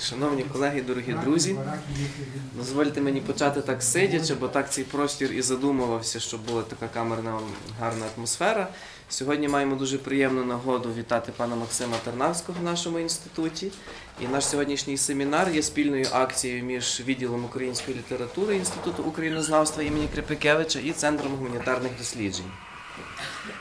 Шановні колеги, дорогі друзі, дозвольте мені почати так сидячи, бо так цей простір і задумувався, щоб була така камерна гарна атмосфера. Сьогодні маємо дуже приємну нагоду вітати пана Максима Тарнавського в нашому інституті. І наш сьогоднішній семінар є спільною акцією між відділом української літератури Інституту українознавства імені Крипикевича і Центром гуманітарних досліджень.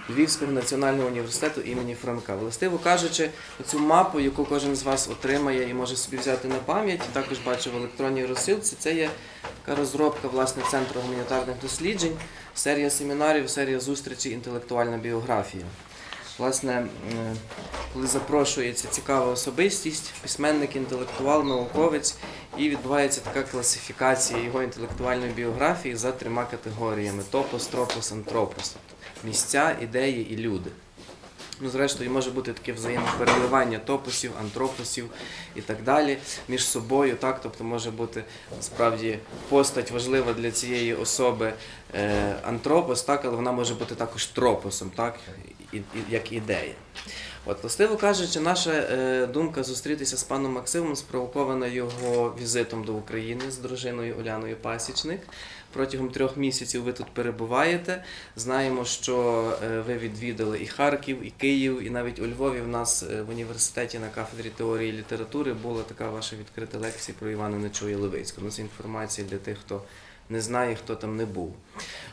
Львівського національного університету імені Франка. Властиво кажучи, цю мапу, яку кожен з вас отримає і може собі взяти на пам'ять, також бачу в електронній розсилці, це є така розробка власне Центру гуманітарних досліджень, серія семінарів, серія зустрічей, інтелектуальна біографія. Власне, коли запрошується цікава особистість, письменник, інтелектуал, науковець, і відбувається така класифікація його інтелектуальної біографії за трьома категоріями: топос, тропос, антропос. Місця, ідеї і люди. Ну, зрештою, може бути таке взаємопереливання топосів, антропосів і так далі між собою. Так? Тобто може бути насправді постать важлива для цієї особи е, антропос, так? але вона може бути також тропосом, так? І, і, як ідея. От, властиво кажучи, наша е, думка зустрітися з паном Максимом спровокована його візитом до України з дружиною Оляною Пасічник. Протягом трьох місяців ви тут перебуваєте. Знаємо, що е, ви відвідали і Харків, і Київ, і навіть у Львові в нас е, в університеті на кафедрі теорії і літератури була така ваша відкрита лекція про Івана Нечуя Левицького. Ну, це інформація для тих, хто не знає, хто там не був.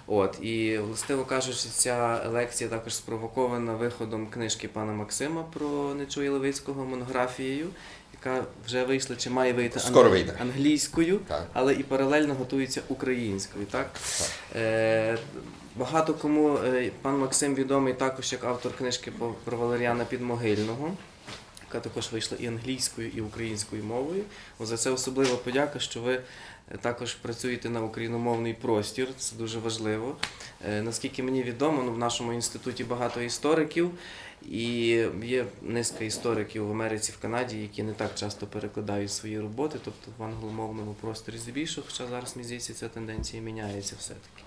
От і властиво кажучи, ця лекція також спровокована виходом книжки пана Максима про Нечуя Левицького монографією, яка вже вийшла чи має вийти Скоро вийде. англійською, Так. але і паралельно готується українською. Так? Так. Е, багато кому е, пан Максим відомий також як автор книжки про Валеріана Підмогильного. Яка також вийшла і англійською, і українською мовою. О, За це особлива подяка, що ви е, також працюєте на україномовний простір. Це дуже важливо. Е, Наскільки мені відомо, ну, в нашому інституті багато істориків, і є низка істориків в Америці, в Канаді, які не так часто перекладають свої роботи, тобто в англомовному просторі здебільшого, хоча зараз мені здається, ця тенденція міняється все-таки.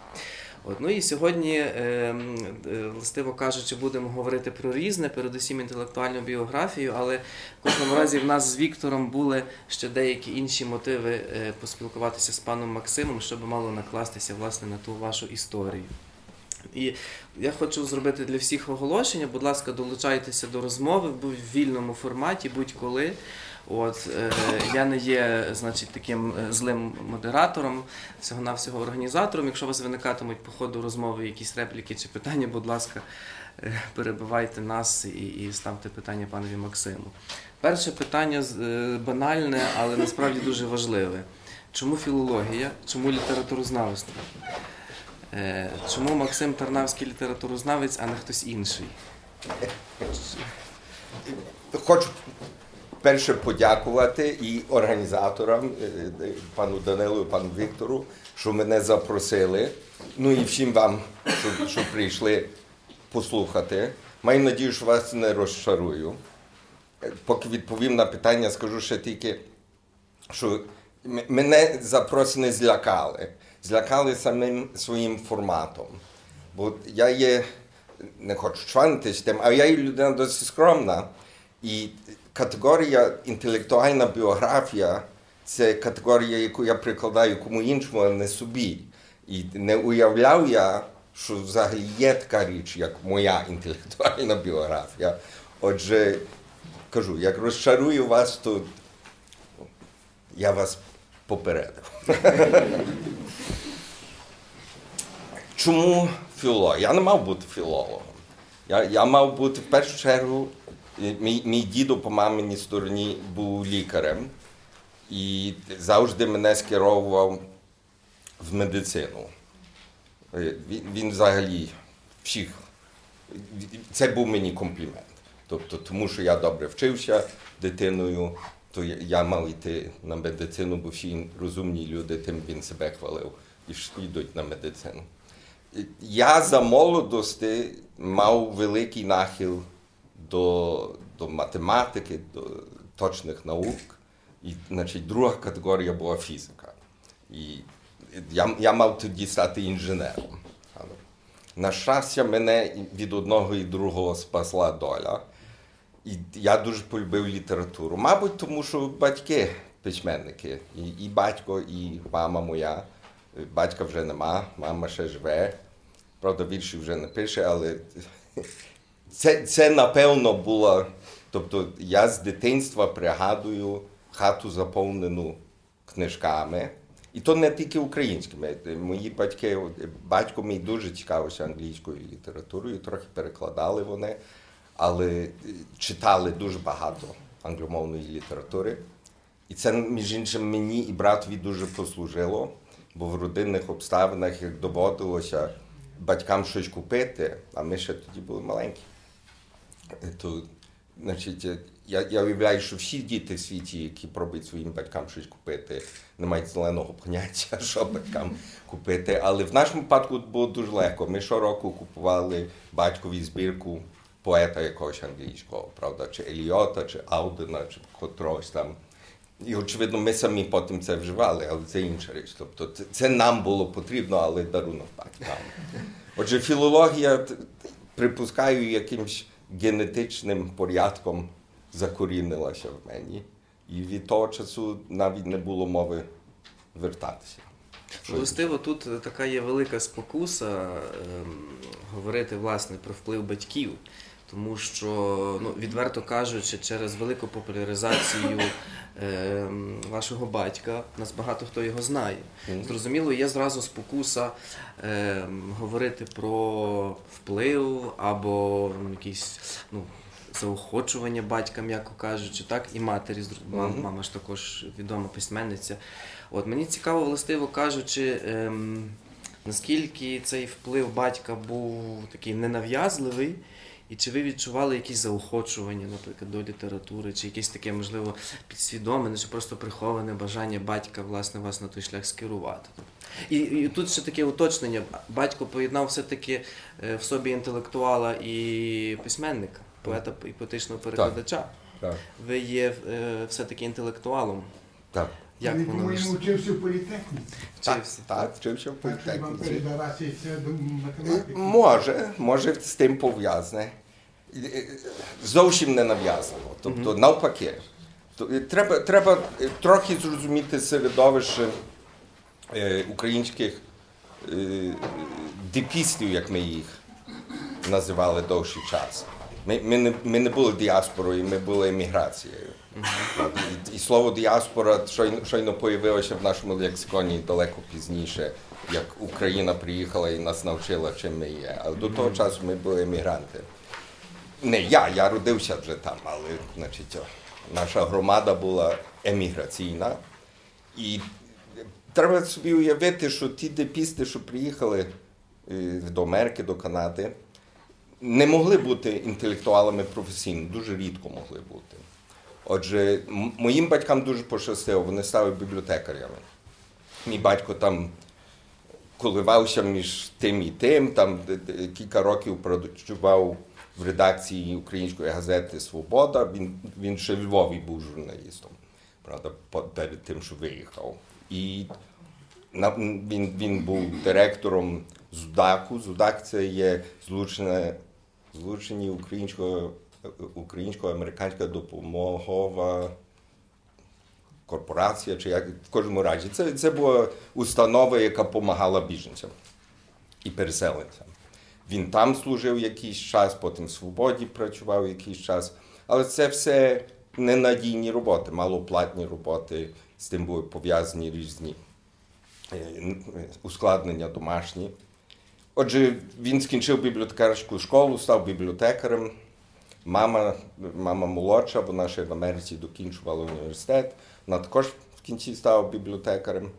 От, ну і сьогодні, е, е, властиво кажучи, будемо говорити про різне, передусім інтелектуальну біографію, але в кожному разі в нас з Віктором були ще деякі інші мотиви е, поспілкуватися з паном Максимом, щоб мало накластися власне на ту вашу історію. І я хочу зробити для всіх оголошення. Будь ласка, долучайтеся до розмови в вільному форматі, будь-коли. От е, я не є, значить, таким е, злим модератором, всього навсього організатором. Якщо у вас виникатимуть по ходу розмови якісь репліки чи питання, будь ласка, е, перебивайте нас і, і ставте питання панові Максиму. Перше питання е, банальне, але насправді дуже важливе. Чому філологія? Чому літературознавство? Е, Чому Максим Тарнавський літературознавець, а не хтось інший? Хочу перше подякувати і організаторам, е, е, пану Данилу і пану Віктору, що мене запросили. Ну і всім вам, що, що прийшли послухати. Маю надію, що вас не розчарую. Поки відповім на питання, скажу ще тільки, що мене запросини злякали. Злякали самим своїм форматом. Бо я є, не хочу чванитись тим, а я є людина досить скромна. І категорія інтелектуальна біографія це категорія, яку я прикладаю кому іншому, а не собі. І не уявляв я, що взагалі є така річ, як моя інтелектуальна біографія. Отже, кажу, як розчарую вас, то я вас попередив. Чому філолог? Я не мав бути філологом. Я, я мав бути в першу чергу. е, Мій, мій дідо по маминій стороні був лікарем і завжди мене скеровував в медицину. Е, Він, він взагалі всіх. Це був мені комплімент. Тобто, тому що я добре вчився дитиною, то я, мав йти на медицину, бо всі розумні люди, тим він себе хвалив і йдуть на медицину. Я за молодості мав великий нахил до, до математики, до точних наук. І, значить, друга категорія була фізика. І я, я мав тоді стати інженером. На щастя, мене від одного і другого спасла доля. І я дуже полюбив літературу. Мабуть, тому що батьки письменники. І, і батько, і мама моя. Батька вже нема, мама ще живе. Правда, вірші вже не пише, але це, це напевно було. Тобто я з дитинства пригадую хату заповнену книжками. І то не тільки українськими. Мої батьки, батько мій дуже цікавився англійською літературою, трохи перекладали вони, але читали дуже багато англомовної літератури. І це, між іншим, мені і братові дуже послужило, бо в родинних обставинах, як доводилося батькам щось купити, а ми ще тоді були маленькі. То, значить, я, я уявляю, що всі діти в світі, які пробують своїм батькам щось купити, не мають зеленого поняття, що батькам купити. Але в нашому випадку було дуже легко. Ми щороку купували батькові збірку поета якогось англійського, правда, чи Еліота, чи Аудена, чи котрогось там. І, очевидно, ми самі потім це вживали, але це інша річ. Тобто це, це нам було потрібно, але дарунок батькам. Отже, філологія, припускаю, якимсь генетичним порядком закорінилася в мені. І від того часу навіть не було мови вертатися. Властиво, тут така є велика спокуса ем, говорити власне про вплив батьків. Тому що, ну, відверто кажучи, через велику популяризацію е, вашого батька, нас багато хто його знає. Зрозуміло, є зразу спокуса е, говорити про вплив або якісь ну, заохочування батька, м'яко кажучи, так, і матері, мама, мама ж також відома письменниця. От мені цікаво, властиво кажучи. Е, Наскільки цей вплив батька був такий ненав'язливий, і чи ви відчували якісь заохочування, наприклад, до літератури, чи якесь таке, можливо, підсвідомене, чи просто приховане бажання батька власне вас на той шлях скерувати? І, і тут ще таке уточнення: батько поєднав все-таки е, в собі інтелектуала і письменника, поета і поетичного перекладача. Так. Ви є е, все-таки інтелектуалом. Так. Як Він, воно по-моєму, вийшло? вчився в політехніці. Так, Вчився. так, вчився в Так вам політехніці. передалася до математики. Може, може з тим пов'язане. Зовсім не нав'язано. Тобто, навпаки. Треба, треба е, трохи зрозуміти середовище е, українських е, депістів, як ми їх називали довший час. Ми, ми, не, ми не були діаспорою, ми були еміграцією. І, і слово діаспора щойно, щойно появилося в нашому лексиконі далеко пізніше, як Україна приїхала і нас навчила, чим ми є. Але до того часу ми були емігранти. Не я, я родився вже там, але значить, наша громада була еміграційна. І треба собі уявити, що ті депісти, що приїхали е, до Америки, до Канади, не могли бути інтелектуалами професійно, дуже рідко могли бути. Отже, моїм батькам дуже пощастило, вони стали бібліотекарями. Мій батько там коливався між тим і тим, там кілька років працював в редакції української газети Свобода. Він, він ще в Львові був журналістом, правда, перед тим, що виїхав. І він, він був директором ЗУДАКу. ЗУДАК це є злучене, злучені українсько, українсько-американська допомогова корпорація, чи як в кожному разі. Це, це була установа, яка допомагала біженцям і переселенцям. Він там служив якийсь час, потім в свободі працював якийсь час. Але це все ненадійні роботи, малоплатні роботи, з тим були пов'язані різні е, ускладнення домашні. Отже, він скінчив бібліотекарську школу, став бібліотекарем. Мама, мама молодша, вона ще в Америці докінчувала університет. Вона також в кінці стала бібліотекарем.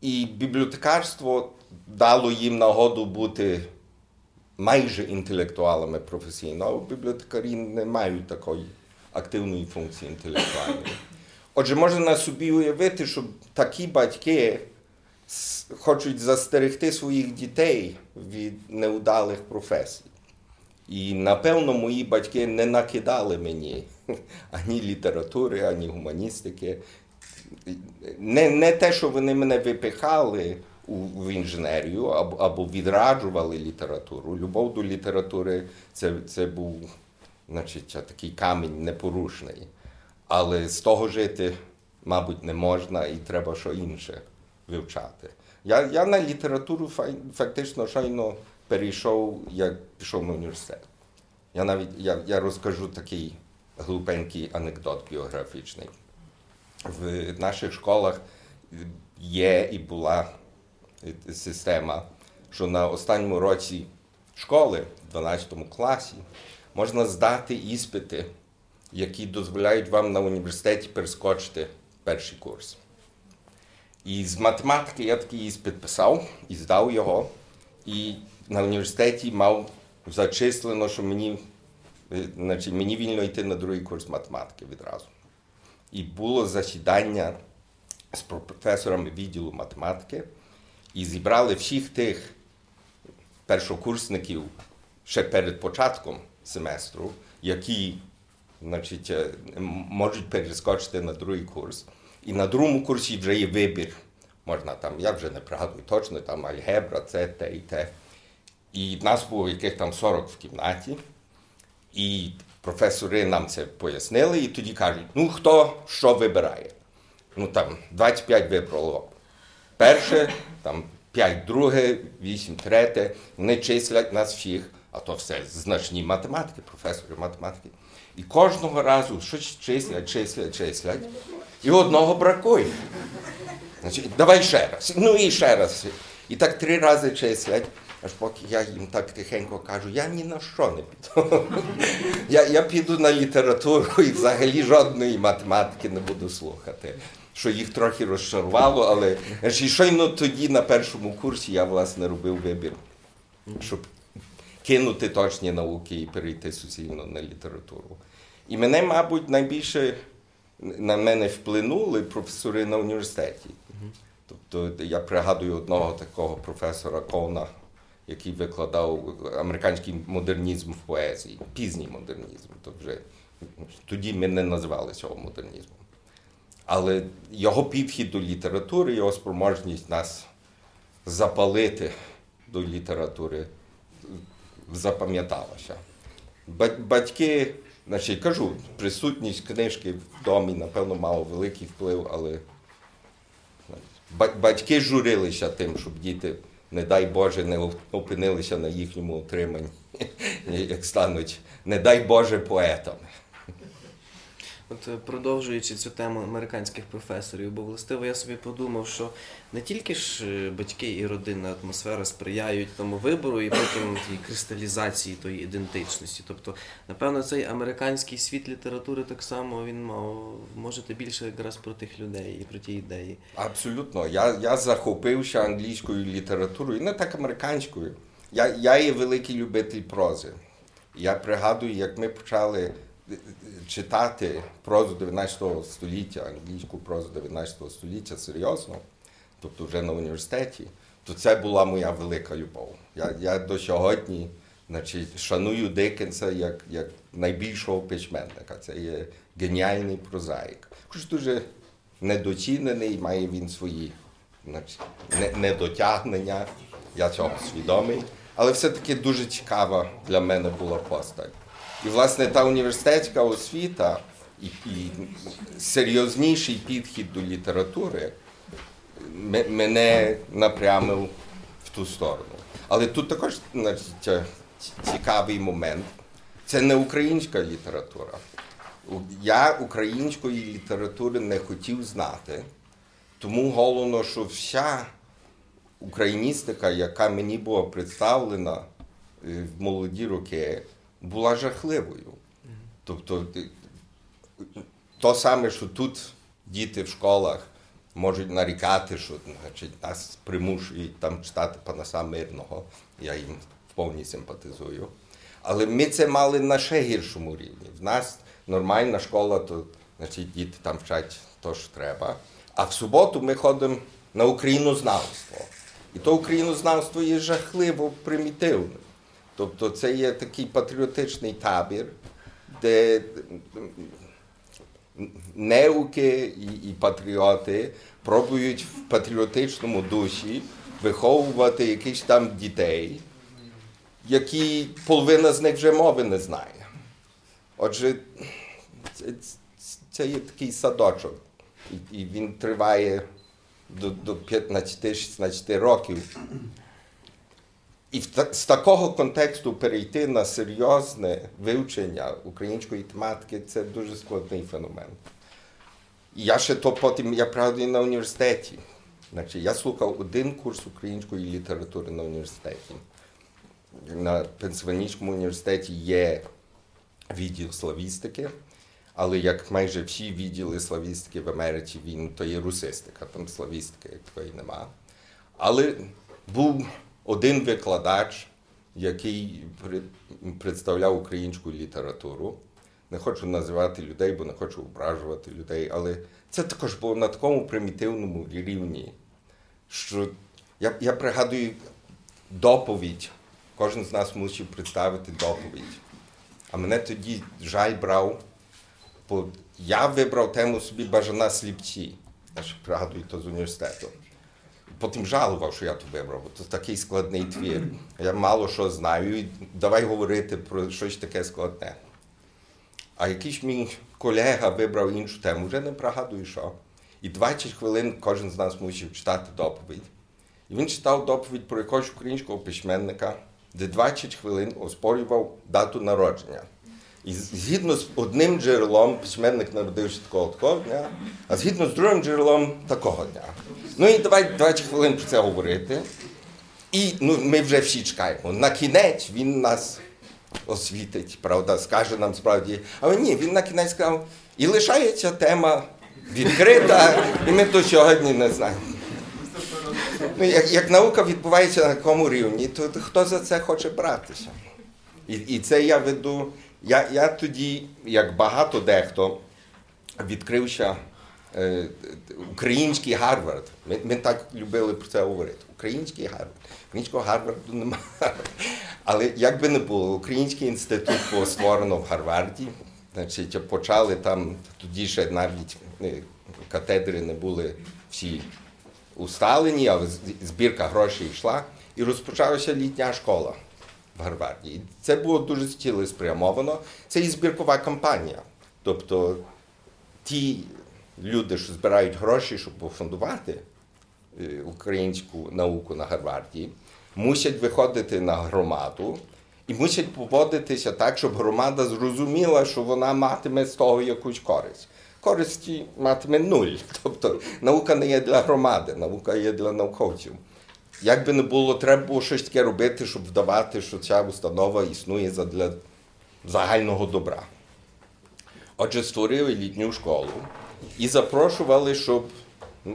І бібліотекарство дало їм нагоду бути майже інтелектуалами професійно, а бібліотекарі не мають такої активної функції інтелектуальної. Отже, можна собі уявити, що такі батьки хочуть застерегти своїх дітей від неудалих професій. І напевно мої батьки не накидали мені ані літератури, ані гуманістики. Не, не те, що вони мене випихали в інженерію або, відраджували літературу. Любов до літератури це, це був значить, такий камінь непорушний. Але з того жити, мабуть, не можна і треба що інше вивчати. Я, я на літературу фактично щойно перейшов, як пішов на університет. Я навіть я, я розкажу такий глупенький анекдот біографічний. В наших школах є і була система, що на останньому році школи, в 12 класі, можна здати іспити, які дозволяють вам на університеті перескочити перший курс. І з математики я такий іспит писав і здав його. І на університеті мав зачислено, що мені, е, значить, мені вільно йти на другий курс математики відразу. І було засідання з професорами відділу математики, і зібрали всіх тих першокурсників ще перед початком семестру, які значить, е, можуть перескочити на другий курс. І на другому курсі вже є вибір. Можна там, я вже не пригадую точно, там альгебра, це, те і те. І нас було яких там 40 в кімнаті. І професори нам це пояснили, і тоді кажуть: ну хто що вибирає? Ну там 25 вибрало перше, там 5 друге, 8 третє. Вони числять нас всіх, а то все значні математики, професори математики. І кожного разу щось числять, числять, числять. І одного бракує. Значить, давай ще раз. Ну і ще раз. І так три рази числять, аж поки я їм так тихенько кажу, я ні на що не піду. Я, я піду на літературу і взагалі жодної математики не буду слухати. Що їх трохи розчарувало, але і щойно тоді на першому курсі я власне робив вибір, щоб кинути точні науки і перейти суцільно на літературу. І мене, мабуть, найбільше на мене вплинули професори на університеті. Тобто я пригадую одного такого професора Кона, який викладав американський модернізм в поезії, пізній модернізм. То вже тоді ми не називали цього модернізмом. Але його підхід до літератури, його спроможність нас запалити до літератури запам'яталася. Батьки, значить, кажу, присутність книжки в домі, напевно, мала великий вплив, але батьки журилися тим, щоб діти, не дай Боже, не опинилися на їхньому утриманні, як стануть, не дай Боже, поетами. От е, продовжуючи цю тему американських професорів, бо властиво я собі подумав, що не тільки ж е, батьки і родинна атмосфера сприяють тому вибору і потім тій кристалізації тої ідентичності. Тобто, напевно, цей американський світ літератури так само він мав можете більше якраз про тих людей і про ті ідеї. Абсолютно. Я, я захопився англійською літературою, не так американською. Я, я є великий любитель прози. Я пригадую, як ми почали читати прозу 19 століття, англійську прозу 19 століття серйозно, тобто вже на університеті, то це була моя велика любов. Я, я до сьогодні значить, шаную Диккенса як, як найбільшого письменника. Це є геніальний прозаїк. Хоч дуже недоцінений, має він свої значить, недотягнення, я цього свідомий. Але все-таки дуже цікава для мене була постать. І, власне, та університетська освіта і, і серйозніший підхід до літератури мене напрямив в ту сторону. Але тут також значить, цікавий момент. Це не українська література. Я української літератури не хотів знати, тому головно, що вся україністика, яка мені була представлена е, в молоді роки, була жахливою. Тобто, то саме, що тут діти в школах можуть нарікати, що значить, нас примушують там читати Панаса Мирного, я їм вповні симпатизую. Але ми це мали на ще гіршому рівні. В нас нормальна школа, то значить, діти там вчать то, що треба. А в суботу ми ходимо на українознавство. І то українознавство є жахливо примітивним. Тобто це є такий патріотичний табір, де неуки і, патріоти пробують в патріотичному дусі виховувати якихось там дітей, які половина з них вже мови не знає. Отже, це, це є такий садочок, і, він триває до 15-16 років. І з такого контексту перейти на серйозне вивчення української тематики це дуже складний феномен. І я ще то потім, я правда, і на університеті. Значить, я слухав один курс української літератури на університеті. На Пенсильванійському університеті є відділ славістики, але як майже всі відділи славістики в Америці, він то є русистика, там славістики як такої нема. Але був один викладач, який представляв українську літературу. Не хочу називати людей, бо не хочу ображувати людей, але це також було на такому примітивному рівні, що я, я пригадую доповідь. Кожен з нас мусив представити доповідь. А мене тоді жаль брав, бо я вибрав тему собі бажана сліпці. Я ще пригадую то з університету. Потім жалував, що я то вибрав, бо це такий складний твір. Я мало що знаю, і давай говорити про щось таке складне. А якийсь мій колега вибрав іншу тему, вже не пригадую що. І 20 хвилин кожен з нас мусив читати доповідь. І він читав доповідь про якогось українського письменника, де 20 хвилин оспорював дату народження. І згідно з одним джерелом письменник народився такого дня, а згідно з другим джерелом такого дня. Ну і давай 20 хвилин про це говорити. І ну, ми вже всі чекаємо. На кінець він нас освітить, правда, скаже нам справді. Але ні, він на кінець сказав, і лишається тема відкрита, і ми до сьогодні не знаємо. Ну, як, як наука відбувається на такому рівні, то хто за це хоче братися? І, і це я веду. Я, я тоді, як багато дехто, відкрився український Гарвард. Ми, ми так любили про це говорити. Український Гарвард. Українського Гарварду немає. Але як би не було, Український інститут було створено в Гарварді. Значить, почали там, тоді ще навіть е, катедри не були всі усталені, але збірка грошей йшла. І розпочалася літня школа в Гарварді. І це було дуже цілеспрямовано. Це і збіркова кампанія. Тобто ті люди, що збирають гроші, щоб пофондувати е, українську науку на Гарварді, мусять виходити на громаду і мусять поводитися так, щоб громада зрозуміла, що вона матиме з того якусь користь. Користі матиме нуль. Тобто наука не є для громади, наука є для науковців. Як би не було, треба було щось таке робити, щоб вдавати, що ця установа існує задля загального добра. Отже, створили літню школу і запрошували, щоб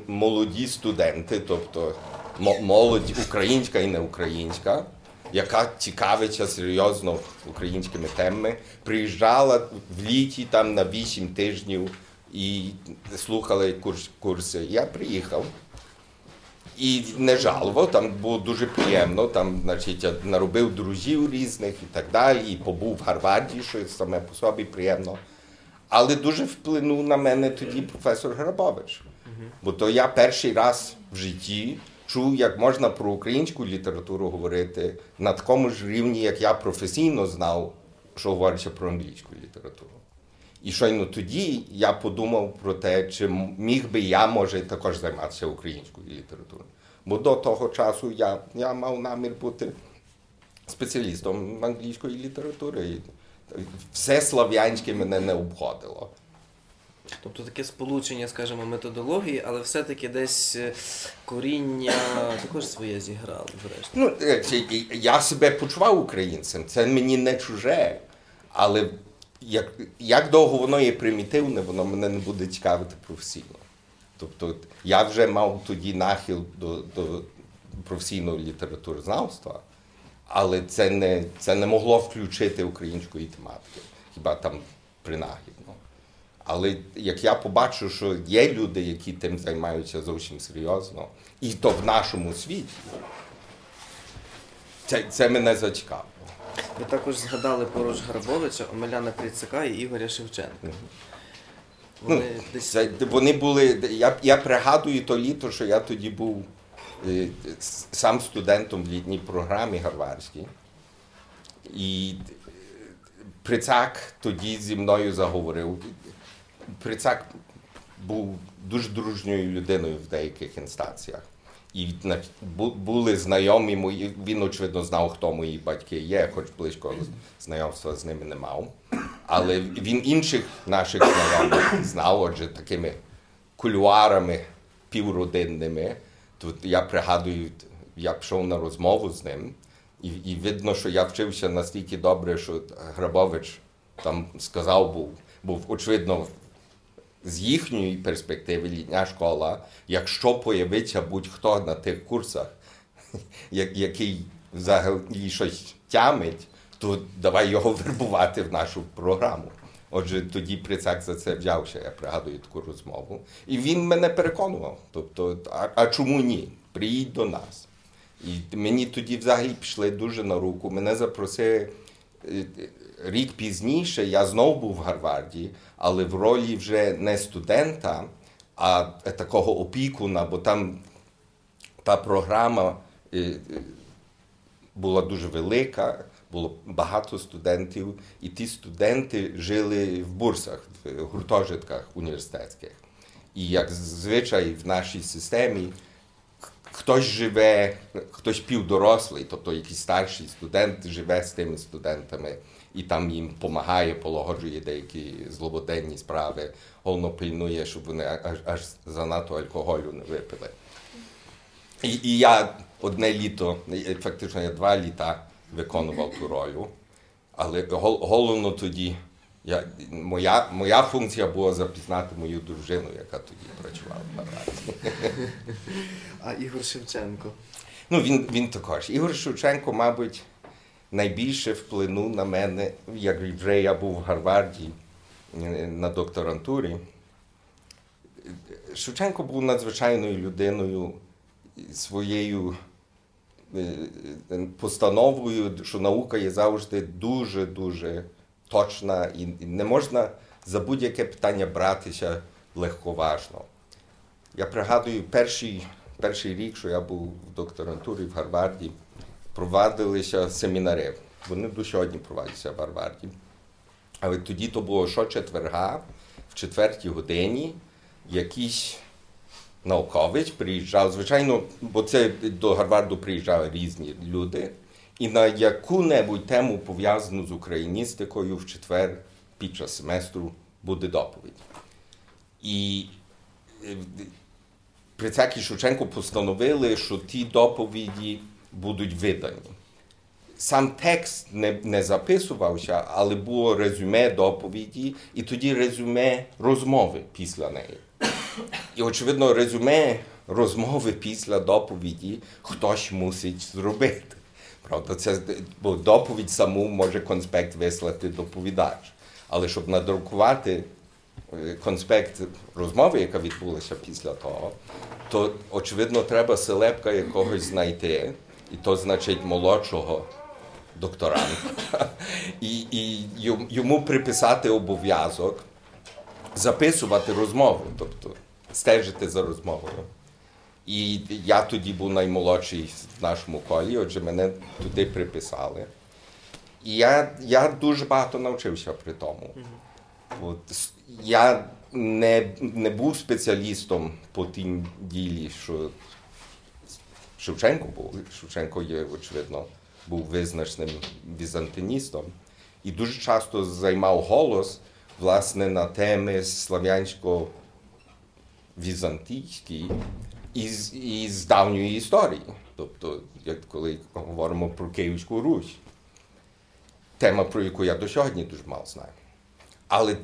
молоді студенти, тобто молодь українська і неукраїнська, яка цікавиться серйозно українськими темами, приїжджала в літі там на 8 тижнів і слухали курс, курси. Я приїхав. І не жалував, там було дуже приємно, там, значить, я наробив друзів різних і так далі, і побув в Гарварді, що саме по собі приємно. Але дуже вплинув на мене тоді професор Грабович. Бо то я перший раз в житті чув, як можна про українську літературу говорити на такому ж рівні, як я професійно знав, що говориться про англійську літературу. І щойно тоді я подумав про те, чи міг би я, може, також займатися українською літературою. Бо до того часу я, я мав намір бути спеціалістом англійської літератури. Все слав'янське мене не обходило. Тобто таке сполучення, скажімо, методології, але все-таки десь е, коріння також своє зіграло, зрештою. Ну, е, я себе почував українцем, це мені не чуже. Але як, як довго воно є примітивне, воно мене не буде цікавити професійно. Тобто я вже мав тоді нахил до, до професійного літературознавства, але це не, це не могло включити української тематики, хіба там принагідно. Але як я побачу, що є люди, які тим займаються зовсім серйозно, і то в нашому світі, це, це мене зацікавило. Ви також згадали поруч Гарбовича, Омеляна Кріцака і Ігоря Шевченка. Вони Ну, десь Це, вони були. Я, я пригадую то літо, що я тоді був сам студентом в літній програмі Гарвардській. І е, Прицак тоді зі мною заговорив. Прицак був дуже дружньою людиною в деяких інстанціях. І були знайомі мої, він, очевидно, знав, хто мої батьки є, хоч близького знайомства з ними не мав. Але він інших наших знайомих знав, отже, такими кулюарами півродинними. Тут я пригадую, я пішов на розмову з ним, і, і видно, що я вчився настільки добре, що Грабович там сказав, був, був очевидно, з їхньої перспективи літня школа, якщо появиться будь-хто на тих курсах, який взагалі щось тямить, то давай його вербувати в нашу програму. Отже, тоді Прицак за це взявся, я пригадую таку розмову. І він мене переконував. Тобто, а, а чому ні? Приїдь до нас. І мені тоді взагалі пішли дуже на руку. Мене запросили е, рік пізніше, я знов був в Гарварді, але в ролі вже не студента, а такого опікуна, бо там та програма е, е, була дуже велика, було багато студентів, і ті студенти жили в бурсах, в гуртожитках університетських. І як звичай в нашій системі, хтось живе, хтось півдорослий, тобто якийсь старший студент живе з тими студентами і там їм допомагає, полагоджує деякі злободенні справи, головно пильнує, щоб вони аж, аж занадто алкоголю не випили. І, і я одне літо, фактично я два літа виконував ту роль. Але головно тоді, я, моя, моя функція була запізнати мою дружину, яка тоді працювала в Гарварді. А Ігор Шевченко. Ну, він, він також. Ігор Шевченко, мабуть, найбільше вплинув на мене, як вже я був в Гарварді е, на докторантурі. Шевченко був надзвичайною людиною своєю постановою, що наука є завжди дуже-дуже точна і не можна за будь-яке питання братися легковажно. Я пригадую перший, перший рік, що я був в докторантурі в Гарварді, провадилися семінари. Вони до сьогодні проводяться в Гарварді. Але тоді то було щочетверга, в четвертій годині, якийсь науковець приїжджав, звичайно, бо це до Гарварду приїжджали різні люди, і на яку-небудь тему пов'язану з україністикою в четвер під час семестру буде доповідь. І е, Прицак і Шевченко постановили, що ті доповіді будуть видані. Сам текст не, не записувався, але було резюме доповіді, і тоді резюме розмови після неї. І, очевидно, резюме розмови після доповіді хтось мусить зробити. Правда, це бо доповідь саму може конспект вислати доповідач. Але щоб надрукувати е, конспект розмови, яка відбулася після того, то очевидно треба селепка якогось знайти, і то значить молодшого докторанта, і, і йому- приписати обов'язок записувати розмову, тобто стежити за розмовою. І я тоді був наймолодший в нашому колі, отже, мене туди приписали. І я, я дуже багато навчився при тому. От, я не, не був спеціалістом по тім ділі, що Шевченко був. Шевченко є, очевидно, був визначним візантиністом. І дуже часто займав голос власне на теми слав'янсько-візантійські із, із давньої історії. Тобто, як коли говоримо про Київську Русь, тема, про яку я до сьогодні дуже мало знаю. Але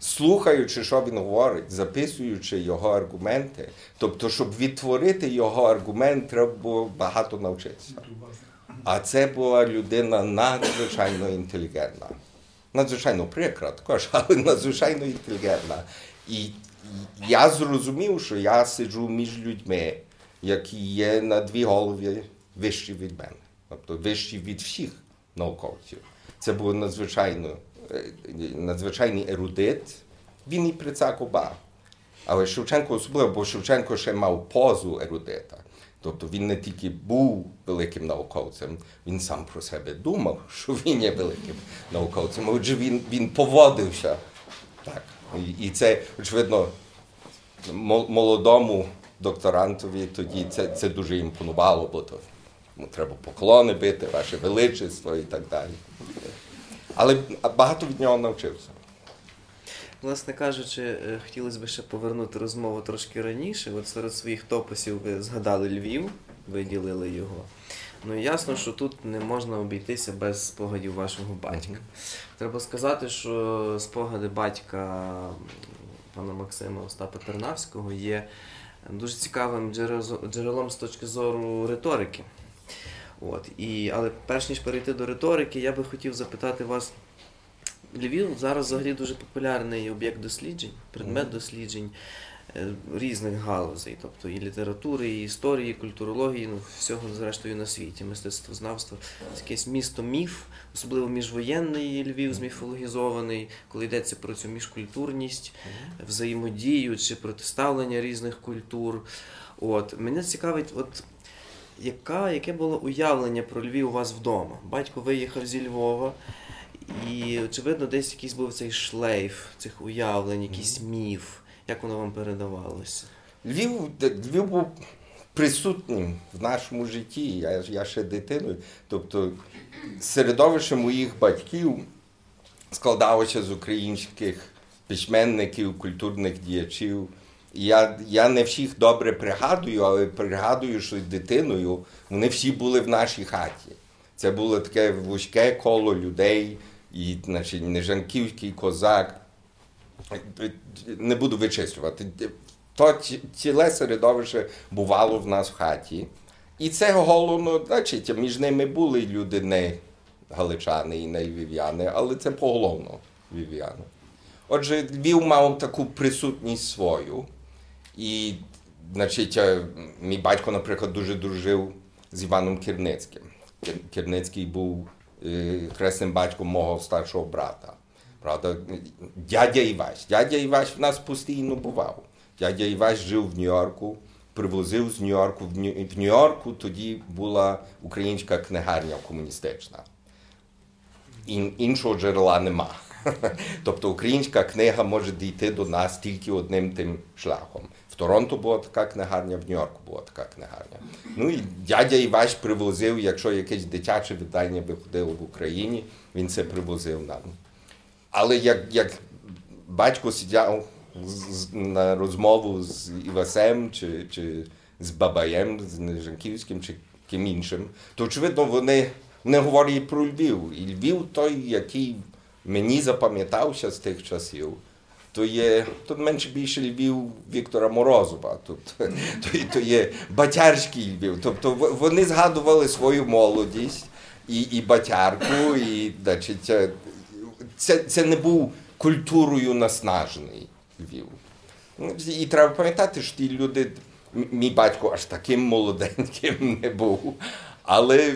слухаючи, що він говорить, записуючи його аргументи, тобто, щоб відтворити його аргумент, треба було багато навчитися. А це була людина надзвичайно інтелігентна. Надзвичайно прикра також, але надзвичайно інтелігентна. І я зрозумів, що я сиджу між людьми, які є на дві голови вищі від мене, тобто вищі від всіх науковців. Це був надзвичайно, е, надзвичайний ерудит. Він і прицак оба. Але Шевченко особливо, бо Шевченко ще мав позу ерудита. Тобто він не тільки був великим науковцем, він сам про себе думав, що він є великим науковцем. Отже, він, він поводився так. І, це, очевидно, молодому докторантові тоді це, це дуже імпонувало, бо то йому треба поклони бити, ваше величество і так далі. Але багато від нього навчився. Власне кажучи, е, хотілося б ще повернути розмову трошки раніше. От серед своїх топосів ви згадали Львів, виділили його. Ну ясно, що тут не можна обійтися без спогадів вашого батька. Треба сказати, що спогади батька пана Максима Остапа Тернавського є дуже цікавим джерелом з точки зору риторики. От, і, але перш ніж перейти до риторики, я би хотів запитати вас. Львів зараз взагалі дуже популярний об'єкт досліджень, предмет досліджень різних галузей, тобто і літератури, і історії, і культурології, ну всього зрештою на світі, мистецтвознавство. Це якесь місто міф, особливо міжвоєнний Львів зміфологізований, коли йдеться про цю міжкультурність, взаємодію чи протиставлення різних культур. От мене цікавить, от яка, яке було уявлення про Львів у вас вдома? Батько виїхав зі Львова, і очевидно, десь якийсь був цей шлейф цих уявлень, якийсь міф. Як воно вам передавалося? Львів, Львів був присутнім в нашому житті. Я, я ще дитиною. Тобто середовище моїх батьків складалося з українських письменників, культурних діячів. Я, я не всіх добре пригадую, але пригадую, що дитиною вони всі були в нашій хаті. Це було таке вузьке коло людей, і значить, Нежанківський козак, не буду вичислювати. То ціле середовище бувало в нас в хаті. І це головно, значить, між ними були люди не галичани і не львів'яни, але це поголовно львів'яни. Отже, Львів мав таку присутність свою. І, значить, е, мій батько, наприклад, дуже дружив з Іваном Кірницьким. Кір- Кірницький був е, хресним батьком мого старшого брата. Правда, дядя Івась. Дядя Івась в нас постійно бував. Дядя Івась жив в Нью-Йорку, привозив з Нью-Йорку. В Нью- В Нью-Йорку тоді була українська книгарня комуністична. Ін- іншого джерела нема. Тобто українська книга може дійти до нас тільки одним тим шляхом. В Торонто була така книгарня, в Нью-Йорку була така книгарня. Ну і дядя Іваш привозив, якщо якесь дитяче видання виходило в Україні, він це привозив нам. Але як, як батько сидів на розмову з Івасем чи, чи з Бабаєм, з Нежанківським чи ким іншим, то очевидно вони не говорять про Львів. І Львів той, який мені запам'ятався з тих часів. То є тут менше більше Львів Віктора Морозова, тут то, то є батярський Львів. Тобто вони згадували свою молодість і, і батярку, і значить, це, це не був культурою наснажений Львів. Ну, І треба пам'ятати, що ті люди, мій батько аж таким молоденьким не був, але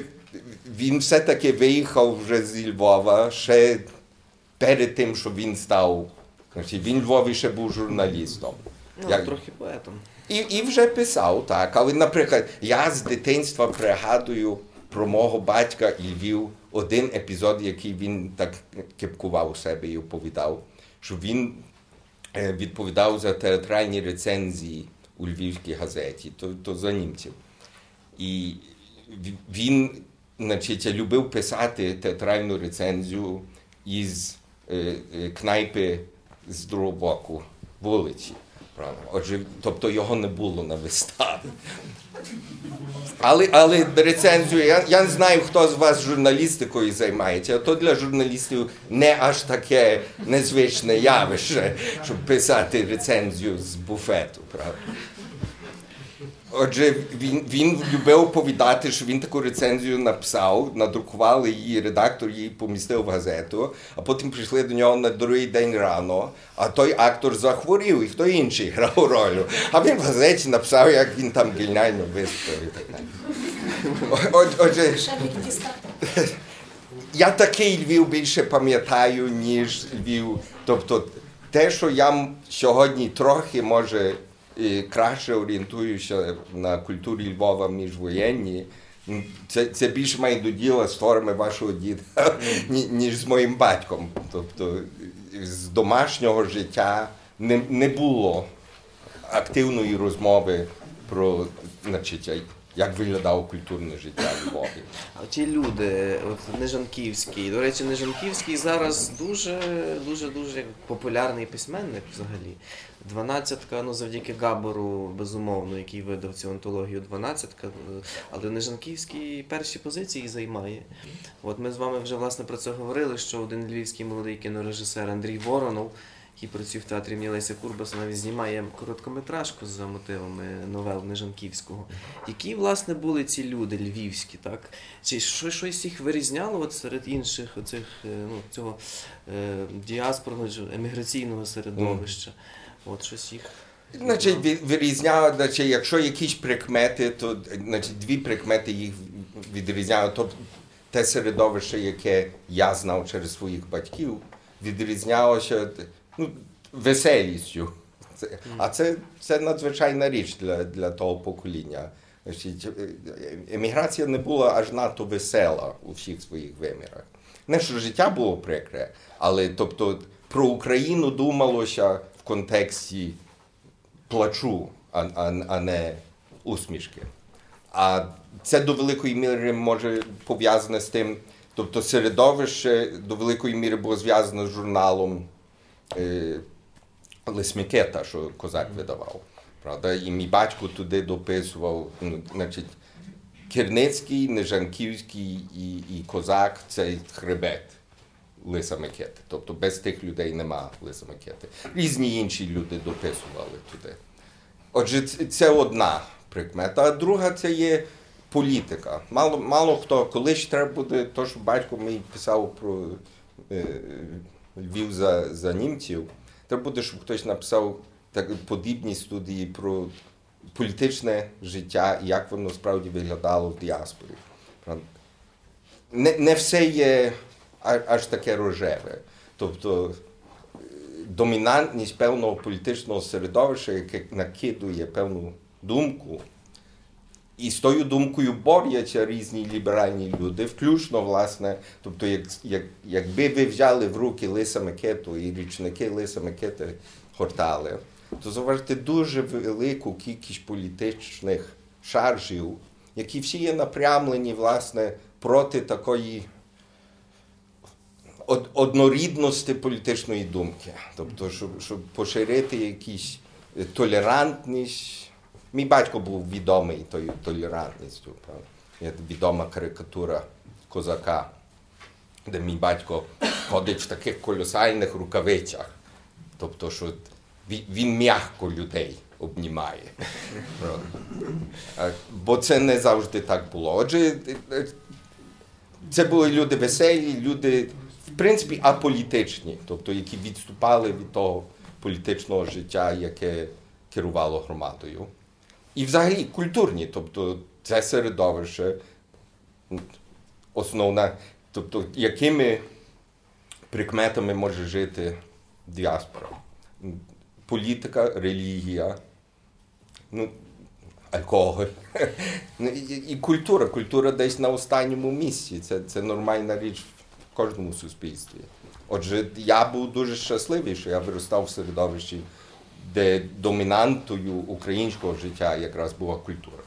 він все-таки виїхав вже зі Львова ще перед тим, що він став. Він в Львові ще був журналістом. Ну, Як- трохи поетом. і, і вже писав, так. Але, наприклад, я з дитинства пригадую про мого батька і Львів один епізод, який він так кепкував у себе і оповідав, що він е, відповідав за театральні рецензії у Львівській газеті, то, то за німців. І він значить, любив писати театральну рецензію із е, е, кнайпи з другого боку вулиці. Отже, тобто його не було на виставі. Але, але рецензію, я, я не знаю, хто з вас журналістикою займається, а то для журналістів не аж таке незвичне явище, щоб писати рецензію з буфету. Правда? Отже, він, він любив оповідати, що він таку рецензію написав, надрукували її, редактор її помістив в газету, а потім прийшли до нього на другий день рано, а той актор захворів, і хто інший грав роль. А він в газеті написав, як він там геніально виступив і так. Отже, я такий Львів більше пам'ятаю, ніж Львів. Тобто те, що я сьогодні трохи може і краще орієнтуюся на культурі Львова міжвоєнні. Це, це більше має до діла з творами вашого діда, ніж з моїм батьком. Тобто з домашнього життя не, не було активної розмови про значить, як виглядало культурне життя в Львові. А ті люди, от Нежанківський, до речі, Нежанківський зараз дуже, дуже, дуже популярний письменник взагалі. Дванадцятка, ну завдяки Габору, безумовно, який видав цю антологію Дванадцятка, е, але Нежанківський перші позиції займає. От ми з вами вже власне про це говорили, що один львівський молодий кінорежисер Андрій Воронов, який працює в театрі імені Леся Курбаса, навіть знімає короткометражку за мотивами новел Нежанківського. Які, власне, були ці люди львівські, так? Чи що, щось їх вирізняло от серед інших оцих, е, ну, цього е, діаспорного еміграційного середовища? От щось їх. Значить, вирізняли, значить, якщо якісь прикмети, то значить, дві прикмети їх відрізняли. То те середовище, яке я знав через своїх батьків, відрізнялося ну, веселістю. Це, а це, це надзвичайна річ для, для того покоління. Значить, е, еміграція не була аж надто весела у всіх своїх вимірах. Не що життя було прикре, але тобто про Україну думалося контексті плачу, а, а, а не усмішки. А це до великої міри може пов'язане з тим, тобто середовище до великої міри було зв'язане з журналом е, Лисмікета, що козак видавав. Правда? І мій батько туди дописував, ну, значить, Керницький, Нежанківський і, і козак це хребет. Лиса Микети. Тобто без тих людей нема Лиса Микети. Різні інші люди дописували туди. Отже, це- одна прикмета. А друга це є політика. Мало, мало хто, коли треба буде, то що батько мій писав про е, Львів за, за німців, треба буде, щоб хтось написав так, подібні студії про політичне життя і як воно справді виглядало в діаспорі. Не, не все є аж таке рожеве. Тобто е, домінантність певного політичного середовища, яке накидує певну думку. І з тою думкою борються різні ліберальні люди, включно, власне, тобто, як, як, якби ви взяли в руки Лиса Микету і річники Лиса Микети гортали, то зауважте дуже велику кількість політичних шаржів, які всі є напрямлені, власне, проти такої однорідності політичної думки. Тобто, щоб, щоб поширити якісь е, толерантність. Мій батько був відомий тою толерантністю. Є відома карикатура козака, де мій батько ходить в таких колосальних рукавицях. Тобто, що він, м'яко людей обнімає. Бо це не завжди так було. Отже, е, е, це були люди веселі, люди, в принципі, аполітичні, тобто які відступали від того політичного життя, яке керувало громадою. І взагалі культурні, тобто це середовище, основна, тобто якими прикметами може жити діаспора. Політика, релігія, ну, алкоголь. Ну, і, культура. Культура десь на останньому місці. Це, це нормальна річ кожному суспільстві. Отже, я був дуже щасливий, що я виростав в середовищі, де домінантою українського життя якраз була культура.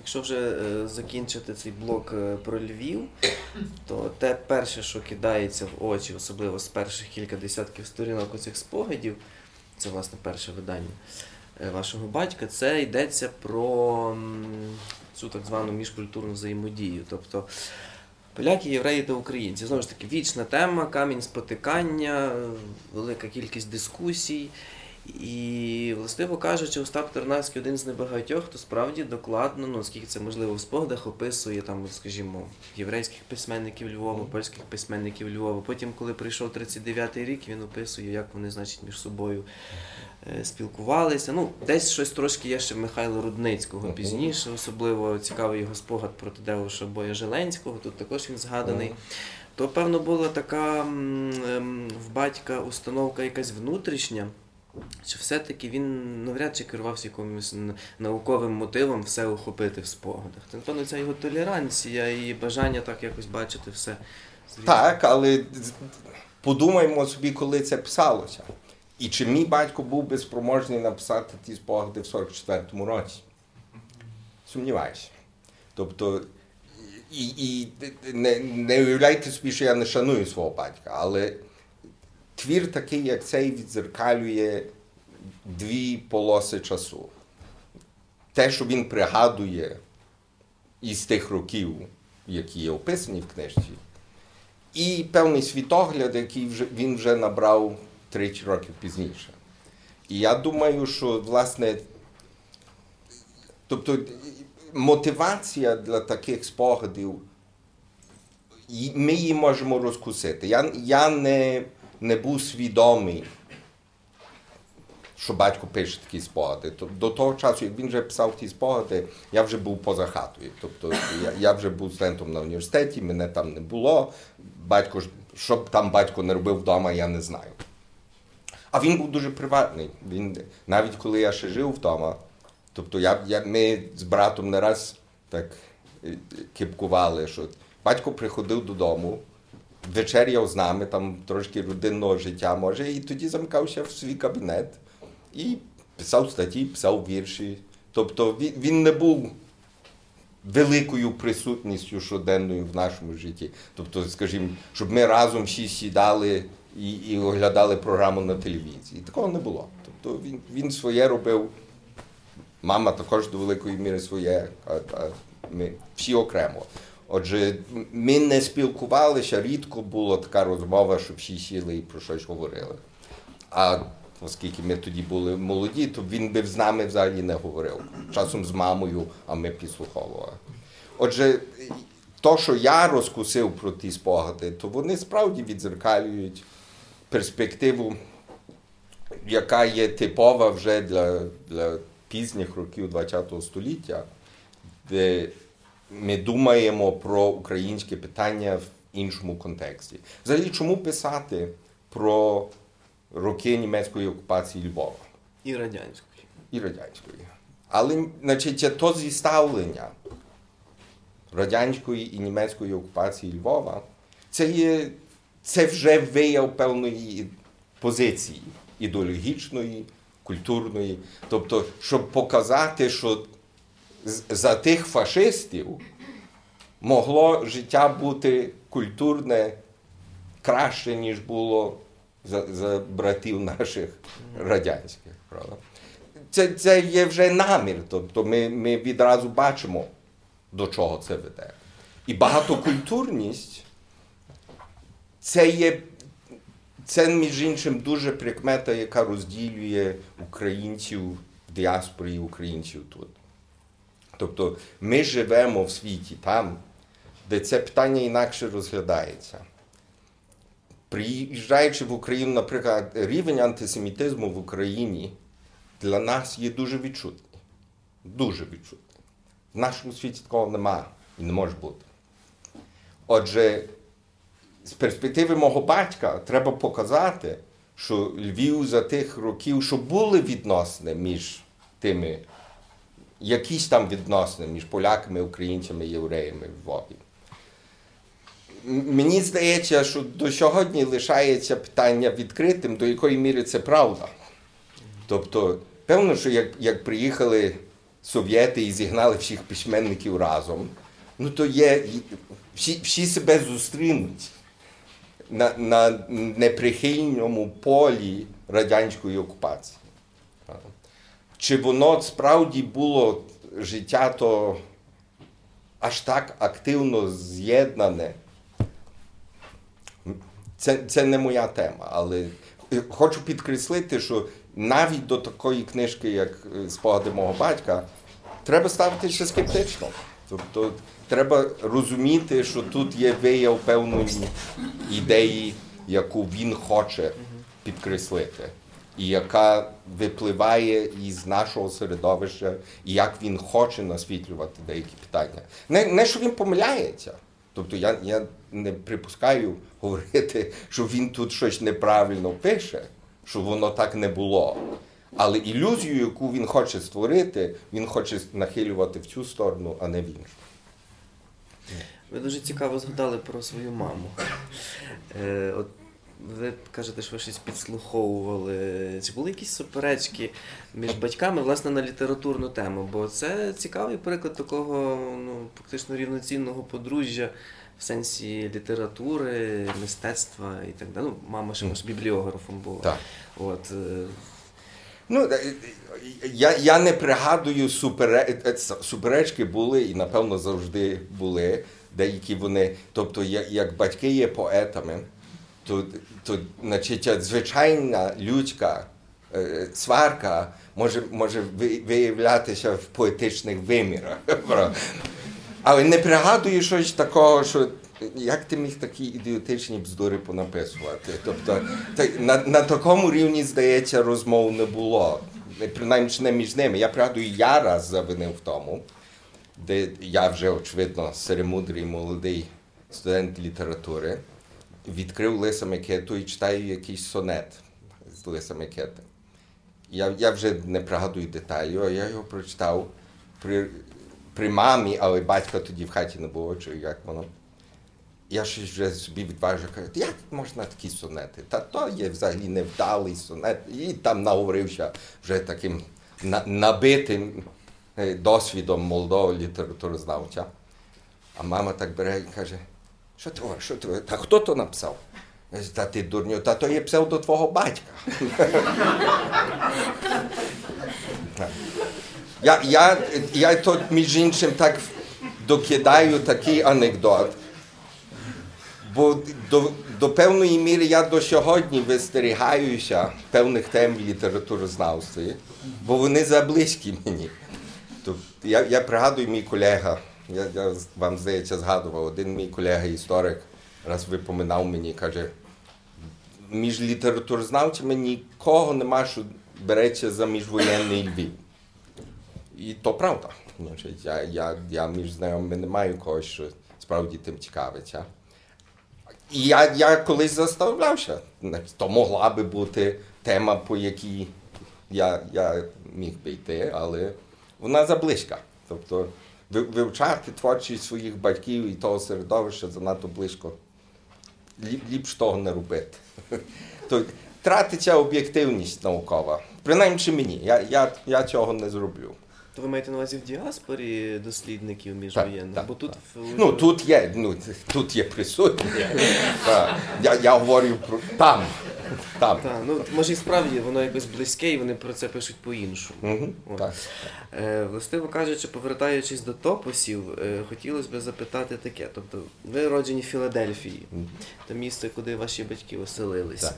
Якщо вже е, закінчити цей блок е, про Львів, то те перше, що кидається в очі, особливо з перших кілька десятків сторінок оцих спогадів, це власне перше видання е, вашого батька, це йдеться про цю так звану міжкультурну взаємодію. Тобто поляки, євреї та українці. Знову ж таки, вічна тема, камінь спотикання, велика кількість дискусій. І, властиво кажучи, Остап Тернавський один з небагатьох, хто справді докладно, ну скільки це можливо в спогадах, описує там, скажімо, єврейських письменників Львова, польських письменників Львова. Потім, коли прийшов 39-й рік, він описує, як вони, значить, між собою спілкувалися. Ну, десь щось трошки є ще в Михайла Рудницького пізніше, особливо цікавий його спогад про Тадеуша Боя Желенського, тут також він згаданий. То, певно, була така ем, в батька установка якась внутрішня. що все-таки він навряд чи керувався якимось науковим мотивом все охопити в спогадах. Та, Напевно, ця його толеранція і бажання так якось бачити все. звідси. Так, але подумаймо собі, коли це писалося. І чи мій батько був би спроможний написати ті спогади в 44-му році? Сумніваюся. Тобто, і, і не, не уявляйте собі, що я не шаную свого батька, але твір такий, як цей, відзеркалює дві полоси часу. Те, що він пригадує із тих років, які є описані в книжці, і певний світогляд, який вже, він вже набрав 30 років пізніше. І я думаю, що власне, тобто мотивація для таких спогадів, ми її можемо розкусити. Я, я не, не був свідомий, що батько пише такі спогади. То- До того часу, як він вже писав ті спогади, я вже був поза хатою. Тобто я, я вже був студентом на університеті, мене там не було. Батько, що б там батько не робив вдома, я не знаю. А він був дуже приватний. Він, навіть коли я ще жив вдома, тобто я, я, ми з братом не раз так е, кипкували, що батько приходив додому, вечеряв з нами, там трошки родинного життя може, і тоді замикався в свій кабінет і писав статті, писав вірші. Тобто він, він не був великою присутністю щоденною в нашому житті. Тобто, скажімо, щоб ми разом всі сідали і, і оглядали програму на телевізії. Такого не було. Тобто він, він своє робив, мама також до великої міри своє, а, а ми всі окремо. Отже, ми не спілкувалися, рідко була така розмова, що всі сіли і про щось говорили. А оскільки ми тоді були молоді, то він би з нами взагалі не говорив. Часом з мамою, а ми підслуховували. Отже, то, що я розкусив про ті спогади, то вони справді відзеркалюють перспективу, яка є типова вже для, для пізніх років ХХ століття, де ми думаємо про українське питання в іншому контексті. Взагалі, чому писати про роки німецької окупації Львова І радянської. і радянської? Але значить, то зіставлення радянської і німецької окупації Львова, це є це вже вияв певної позиції ідеологічної, культурної. Тобто, щоб показати, що за тих фашистів могло життя бути культурне краще, ніж було за, за братів наших радянських. Правда? Це, це є вже намір. Тобто ми, ми відразу бачимо, до чого це веде. І багатокультурність це є. Це, між іншим, дуже прикмета, яка розділює українців в діаспорі українців тут. Тобто ми живемо в світі там, де це питання інакше розглядається. Приїжджаючи в Україну, наприклад, рівень антисемітизму в Україні для нас є дуже відчутний. Дуже відчутний. В нашому світі такого немає і не може бути. Отже, з перспективи мого батька треба показати, що Львів за тих років, що були відносини між тими, якісь там відносини між поляками, українцями, євреями в Львові. Мені здається, що до сьогодні лишається питання відкритим, до якої міри це правда. Тобто, певно, що як, як приїхали совєти і зігнали всіх письменників разом, ну то є всі, всі себе зустрінуть на, на неприхильному полі радянської окупації. Чи воно справді було життя то аж так активно з'єднане? Це, це не моя тема, але хочу підкреслити, що навіть до такої книжки, як Спогади мого батька, треба ставитися скептично. Тобто треба розуміти, що тут є вияв певної ідеї, яку він хоче підкреслити, і яка випливає із нашого середовища, і як він хоче насвітлювати деякі питання. Не, не що він помиляється. Тобто я, я не припускаю говорити, що він тут щось неправильно пише. що воно так не було. Але ілюзію, яку він хоче створити, він хоче нахилювати в цю сторону, а не в іншу. Ви дуже цікаво згадали про свою маму. Е, от ви кажете, що ви щось підслуховували. Чи були якісь суперечки між батьками власне на літературну тему? Бо це цікавий приклад такого ну, фактично рівноцінного подружжя в сенсі літератури, мистецтва і так далі. Ну, мама ще ж бібліографом була. Так. От, е, Ну, е, я, я не пригадую е, суперечки були і, напевно, завжди були. Деякі вони, тобто, як, батьки є поетами, то, то значить, е, звичайна людська е, сварка може, може виявлятися в поетичних вимірах. Але не пригадую щось такого, що як ти міг такі ідіотичні бздури понаписувати. Тобто на, на такому рівні, здається, розмов не було. Принаймні не між ними. Я пригадую, я раз завинив в тому, де я вже, очевидно, серемудрий молодий студент літератури, відкрив Лиса Микету і читаю якийсь сонет з Лиса Микети. Я, я вже не пригадую деталі, а я його прочитав при, при мамі, але батька тоді в хаті не було, чи як воно. Я щось вже собі відважив, кажу, як можна такі сонети? Та то є взагалі невдалий сонет. І там наговорився вже таким на- набитим е, досвідом молодого літературознавця. А мама так бере і каже, що ти, що ти, та хто то написав? Та ти дурню, та то є псевдо твого батька. Я, я, я тут, між іншим, так докидаю такий анекдот. Бо до, до певної міри я до сьогодні вистерігаюся певних тем в літературознавстві, бо вони заблизькі мені. Тобто я, я пригадую мій колега, я, я вам здається згадував, один мій колега-історик раз випоминав мені, каже, між літературознавцями нікого нема, що береться за міжвоєнний Львів. І то правда. Я, я, я між знайомими не маю когось, що справді тим цікавиться. І я, я колись заставлявся. То могла би бути тема, по якій я, я міг би йти, але вона заблизька. Тобто вивчати творчість своїх батьків і того середовища занадто близько. Ліп, ліпш того не робити. То тратиться об'єктивність наукова. Принаймні мені. Я, я, я цього не зроблю. То ви маєте на увазі в діаспорі дослідників міжвоєнних? так, Бо тут так. в- Ну, тут є, ну, тут є присутні. Я, я говорю про там. Там. Так, ну може і справді воно якось близьке, і вони про це пишуть по-іншому. Так. Е, властиво кажучи, повертаючись до топосів, е, хотілося б запитати таке. Тобто, ви роджені в Філадельфії, Мгм. те місце, куди ваші батьки оселилися. Так.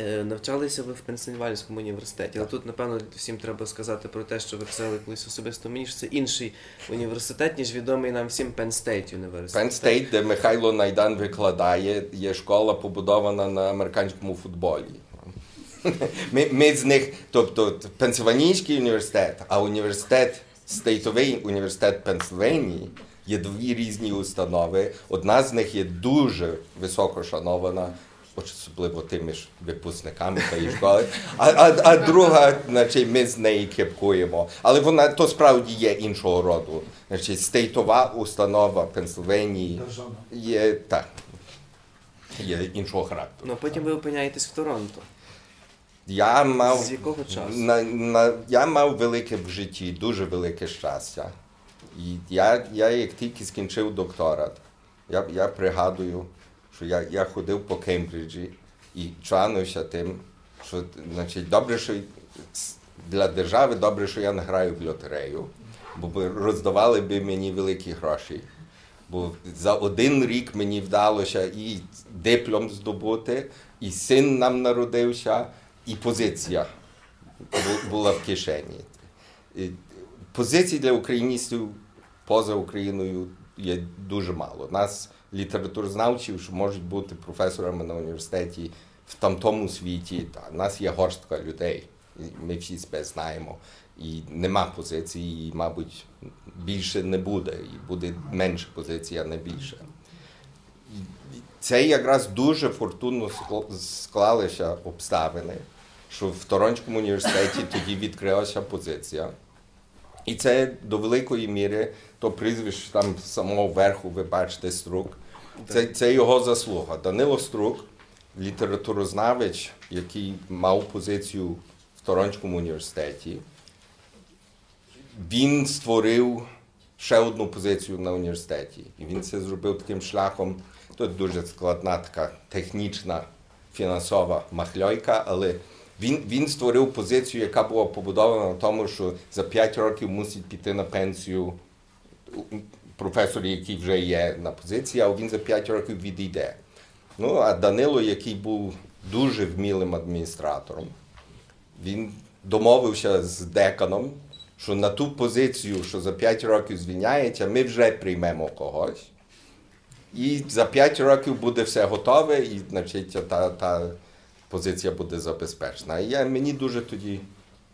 Е, навчалися ви в Пенсильванському університеті, але тут, напевно, всім треба сказати про те, що ви писали колись особисто мені, що це інший університет, ніж відомий нам всім Penn State університет. Penn State, де Михайло Найдан викладає, є школа побудована на американському футболі. Ми, ми з них, тобто Пенсильванійський університет, а університет, стейтовий університет Пенсильванії є дві різні установи. Одна з них є дуже високо шанована, особливо тими ж випускниками тієї школи, а, а, а друга, значить, ми з неї кепкуємо. Але вона то справді є іншого роду. Значить, стейтова установа Пенсильванії Державна. є так. Є іншого характеру. Ну, потім ви опиняєтесь в Торонто. Я мав З якого часу? На, на, я мав велике в житті, дуже велике щастя. І я, я як тільки скінчив докторат, я, я пригадую, що я, я ходив по Кембриджі і чанився тим, що значить, добре, що для держави добре, що я не граю в лотерею, бо роздавали би мені великі гроші. Бо за один рік мені вдалося і диплом здобути, і син нам народився, і позиція була в кишені. Позицій для україністів поза Україною є дуже мало. Нас літературознавців, що можуть бути професорами на університеті в тамтому світі, та нас є горстка людей. Ми всі себе знаємо. І нема позиції, і, мабуть, більше не буде. І буде менше позицій, а не більше. це якраз дуже фортунно склалися обставини, що в Торонському університеті тоді відкрилася позиція. І це до великої міри, то прізвище там самого верху, ви бачите, Струк. Це, це його заслуга. Данило Струк, літературознавець, який мав позицію в Торонському університеті, він створив ще одну позицію на університеті. І він це зробив таким шляхом. Тут дуже складна така технічна фінансова махльойка, але він, він створив позицію, яка була побудована на тому, що за 5 років мусить піти на пенсію професор, який вже є на позиції, а він за 5 років відійде. Ну, а Данило, який був дуже вмілим адміністратором, він домовився з деканом, що на ту позицію, що за 5 років звільняється, ми вже приймемо когось. І за 5 років буде все готове, і значить, та, та позиція буде забезпечена. І я, мені дуже тоді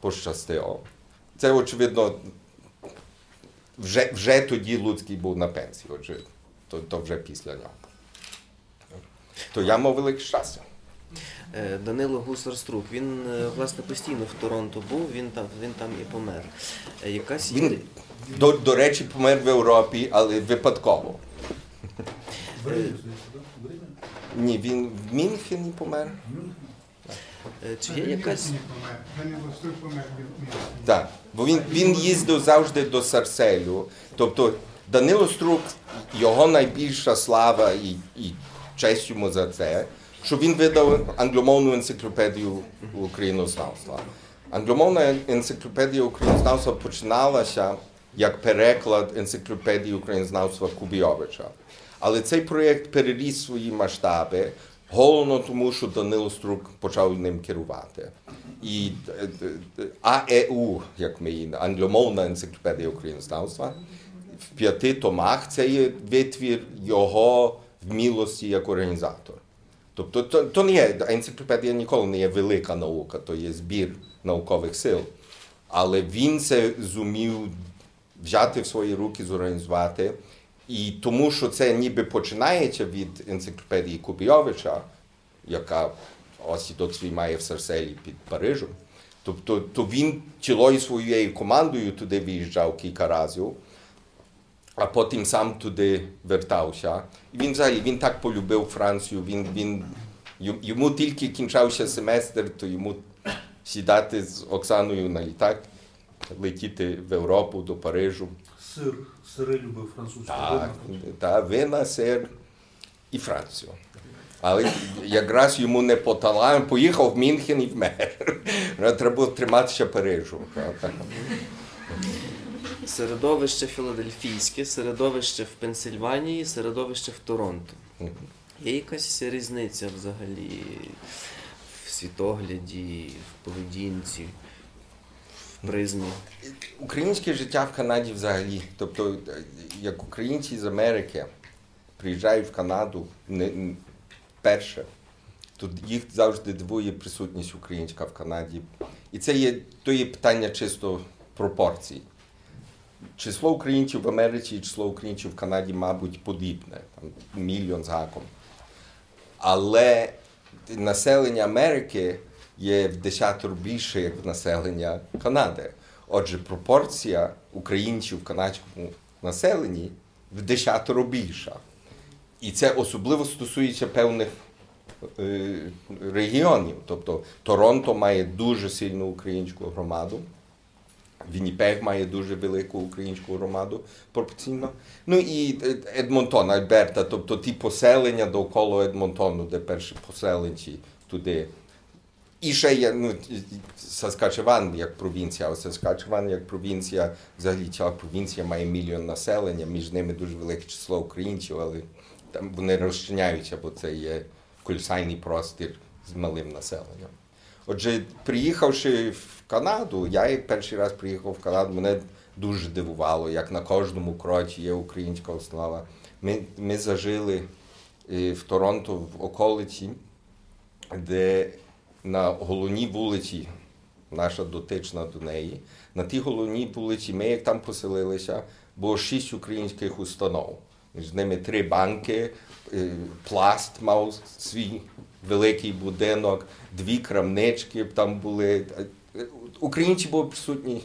пощастило. Це, очевидно, вже, вже тоді Луцький був на пенсії, отже, то, то вже після нього. То я мав велике щастя. Е, Данило Гусар-Струк, він е, власне постійно в Торонто був, він там, він там і помер. Е, Якась Він, до, до речі, помер в Європі, але випадково. Ні, він в Мюнхені помер. Е, чи є якась. Так, бо він, він їздив завжди до Сарселю. Тобто Данило Струк, його найбільша слава і, і честь йому за це, що він видав англомовну енциклопедію українознавства. Англомовна енциклопедія українознавства починалася як переклад енциклопедії українознавства Кубійовича. Але цей проєкт переріс свої масштаби, головно тому, що Данило Струк почав ним керувати. І е, е, АЕУ, як ми її, англомовна енциклопедія українознавства, в п'яти томах це є витвір його вмілості як організатор. Тобто то, то не є енциклопедія ніколи не є велика наука, то є збір наукових сил. Але він це зумів взяти в свої руки, зорганізувати. І тому, що це ніби починається від енциклопедії Кубійовича, яка тут свій має в Сарселі під Парижем. Тобто, то він цілою своєю командою туди виїжджав кілька разів, а потім сам туди вертався. І він взагалі він так полюбив Францію. Він, він, йому тільки кінчався семестр, то йому сідати з Оксаною на літак, летіти в Європу до Парижу. Сир, сири любив французьку. Так, та вина, сир і Францію. Але якраз йому не по таланту, поїхав в Мюнхен і вмер. Треба було триматися Парижу. середовище філадельфійське, середовище в Пенсильванії, середовище в Торонто. Є якась різниця взагалі в світогляді, в поведінці, призмі. Українське життя в Канаді взагалі. Тобто, е, як українці з Америки приїжджають в Канаду не, перше, то їх завжди дивує присутність українська в Канаді. І це є, то є питання чисто пропорцій. Число українців в Америці і число українців в Канаді, мабуть, подібне, там мільйон з гаком. Але населення Америки є в десятеро більше, як населення Канади. Отже, пропорція українців в канадському населенні в десятеро більша. І це особливо стосується певних е, регіонів. Тобто Торонто має дуже сильну українську громаду. Вінніпег має дуже велику українську громаду пропорційно. Ну і е, Едмонтон, Альберта, тобто ті поселення довкола Едмонтону, де перші поселенці туди. І ще є ну, Саскачеван як провінція, а Саскачеван як провінція, взагалі ця провінція має мільйон населення, між ними дуже велике число українців, але там вони розчиняються, бо це є колосальний простір з малим населенням. Отже, приїхавши в Канаду, я перший раз приїхав в Канаду, мене дуже дивувало, як на кожному кроці є українська основа. Ми, ми зажили е, в Торонто в околиці, де на головній вулиці, наша дотична до неї, на тій головній вулиці, ми як там поселилися, було шість українських установ. Між ними три банки, е, пласт мав свій великий будинок, дві крамнички там були. Українці були присутні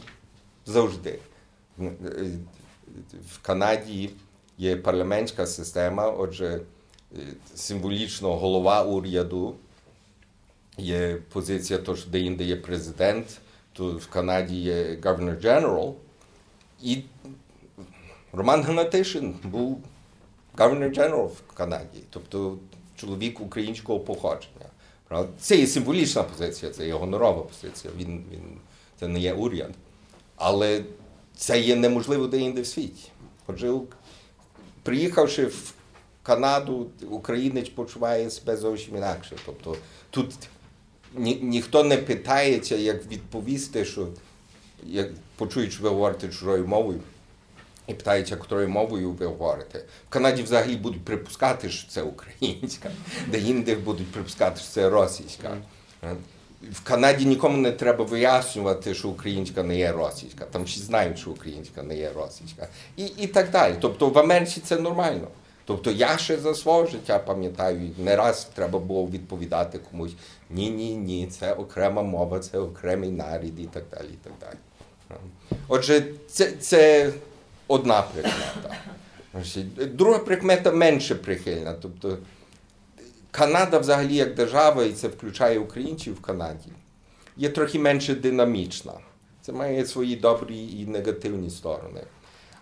завжди. Е, В Канаді є парламентська система, отже, е, символічно голова уряду. Є позиція, то, що де-інде є президент, то в Канаді є Governor General. І Роман Гнатишин був Governor General в Канаді, тобто чоловік українського походження. Це є символічна позиція, це є гонорова позиція. Він, він, це не є уряд. Але це є неможливо де-інде в світі. Отже, приїхавши в Канаду, українець почуває себе зовсім інакше. Тобто тут ні, ніхто не питається, як відповісти, що як почують, що ви говорите чужою мовою, і питається, якою мовою ви говорите. В Канаді взагалі будуть припускати, що це українська, де інде будуть припускати, що це російська. В Канаді нікому не треба вияснювати, що українська не є російська. Там всі знають, що українська не є російська. І, і так далі. Тобто в Америці це нормально. Тобто я ще за свого життя пам'ятаю, не раз треба було відповідати комусь: ні, ні, ні, це окрема мова, це окремий нарід і так далі. І так далі. Отже, це, це одна прикмета. Друга прикмета менше прихильна. Тобто Канада взагалі як держава, і це включає українців в Канаді, є трохи менше динамічна. Це має свої добрі і негативні сторони.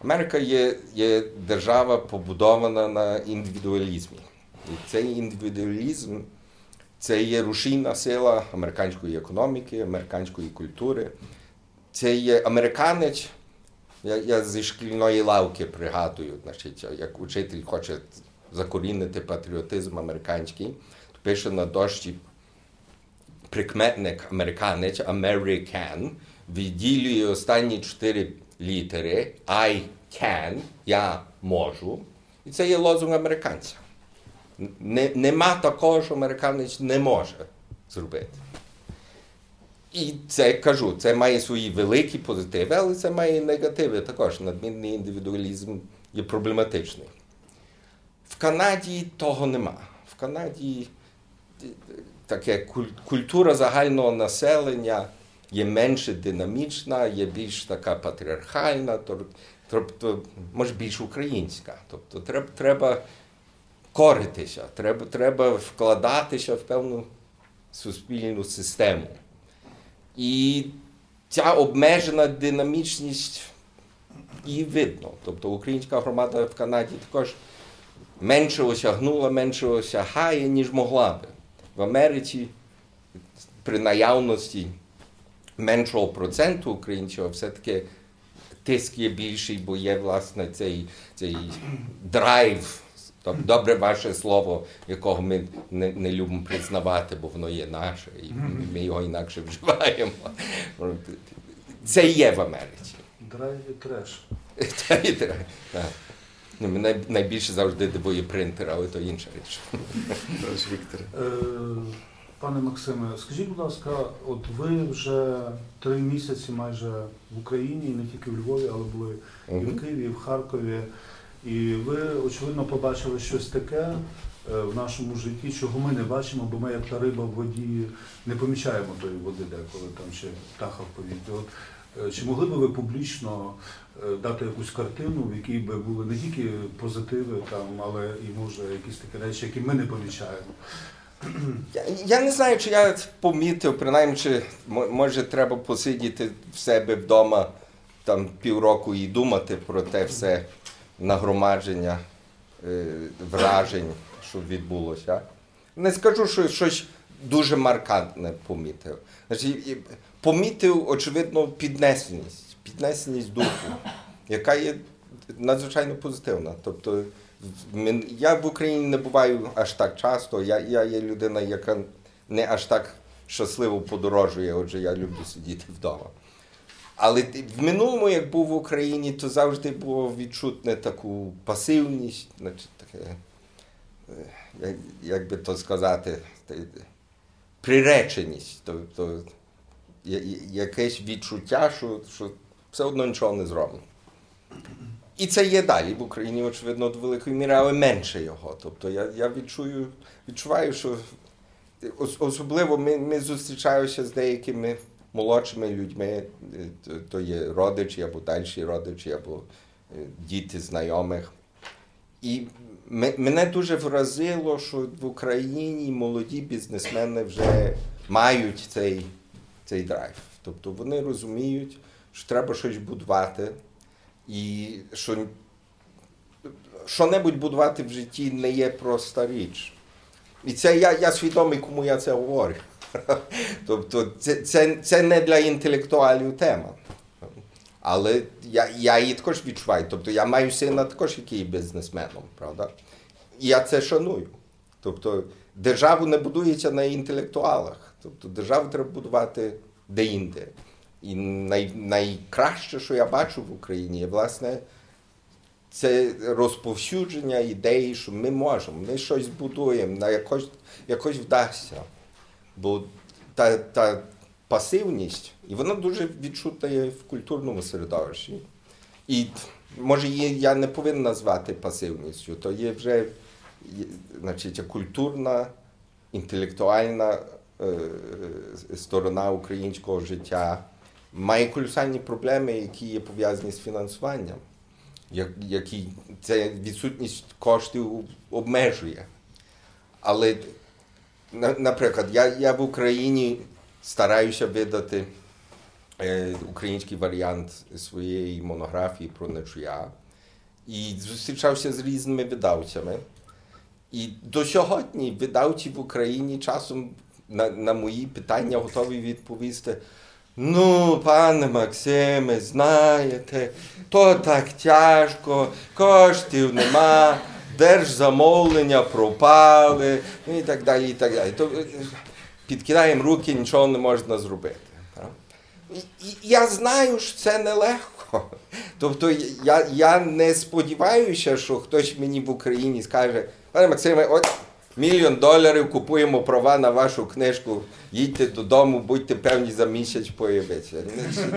Америка є, є держава побудована на індивідуалізмі. І цей індивідуалізм це є рушійна сила американської економіки, американської культури. Це є американець. Я, я зі шкільної лавки пригадую, значить, як учитель хоче закорінити патріотизм американський, то пише на дошці прикметник американець, American, відділює останні чотири літери I can, я можу. І це є лозунг американця. Не, нема такого, що американець не може зробити. І це кажу, це має свої великі позитиви, але це має і негативи також. Надмірний індивідуалізм є проблематичний. В Канаді того нема. В Канаді е, таке культура загального населення є менше динамічна, є більш така патріархальна, тобто, може, більш українська. Тобто треба, треба коритися, треба, треба вкладатися в певну суспільну систему. І ця обмежена динамічність її видно. Тобто українська громада в Канаді також менше осягнула, менше осягає, ніж могла би. В Америці при наявності меншого проценту українців все-таки тиск є більший, бо є власне цей, цей драйв. Тобто, добре ваше слово, якого ми не, не любимо признавати, бо воно є наше, і ми його інакше вживаємо. Це є в Америці. Драйв і треш. Треба. Так. Ну, Мене найбільше завжди дивує принтер, але то інша річ. Вікторе. Пане Максиме, скажіть, будь ласка, от ви вже три місяці майже в Україні, і не тільки в Львові, але були і в Києві, і в Харкові. І ви, очевидно, побачили щось таке е, в нашому житті, чого ми не бачимо, бо ми, як та риба в воді, не помічаємо тої води деколи там чи птаха в повітрі. От, е, чи могли би ви публічно е, дати якусь картину, в якій би були не тільки позитиви, там, але і може якісь такі речі, які ми не помічаємо? Я, я не знаю, чи я помітив, принаймні, чи може треба посидіти в себе вдома там півроку і думати про те все нагромадження е, вражень, що відбулося. Не скажу, що щось дуже маркантне помітив. Значить, помітив, очевидно, піднесеність, піднесеність духу, яка є надзвичайно позитивна. Тобто, я в Україні не буваю аж так часто. Я, я є людина, яка не аж так щасливо подорожує, отже, я люблю сидіти вдома. Але в минулому, як був в Україні, то завжди було відчутне таку пасивність, значить, таке, е, як, як би то сказати, приреченість. Тобто якесь відчуття, що, що все одно нічого не зроблено. І це є далі в Україні, очевидно, до великої міри, але менше його. Тобто я, я відчую, відчуваю, що особливо ми, ми зустрічаємося з деякими молодшими людьми, е, то- є родичі або дальші родичі, або е, діти знайомих. І ме- мене дуже вразило, що в Україні молоді бізнесмени вже мають цей, цей драйв. Тобто вони розуміють, що треба щось будувати, і що що-небудь будувати в житті не є проста річ. І це я, я свідомий, кому я це говорю. Тобто, це, це, це не для інтелектуалів тема. Але я, я її також відчуваю. Тобто я маю сина також, який є бізнесменом, правда? І я це шаную. Тобто державу не будується на інтелектуалах. Тобто державу треба будувати де-інде. І най, найкраще, що я бачу в Україні, є, власне, це розповсюдження ідеї, що ми можемо, ми щось будуємо, на якось, якось вдасться. Бо та, та пасивність, і вона дуже відчутна є в культурному середовищі. І може її я не повинен назвати пасивністю, то є вже значить, культурна, інтелектуальна е, сторона українського життя. Має колосальні проблеми, які є пов'язані з фінансуванням, які це відсутність коштів обмежує. Але, наприклад, я, я в Україні стараюся видати е, український варіант своєї монографії про нечуя. І зустрічався з різними видавцями. І до сьогодні видавці в Україні часом на, на мої питання готові відповісти. Ну, пане Максиме, знаєте, то так тяжко, коштів нема, держзамовлення пропали, і так далі. і так далі. То, е, підкидаємо руки, нічого не можна зробити. Я знаю, що це нелегко. Тобто я, я не сподіваюся, що хтось мені в Україні скаже, пане Максиме, от мільйон доларів купуємо права на вашу книжку, їдьте додому, будьте певні за місяць появитися.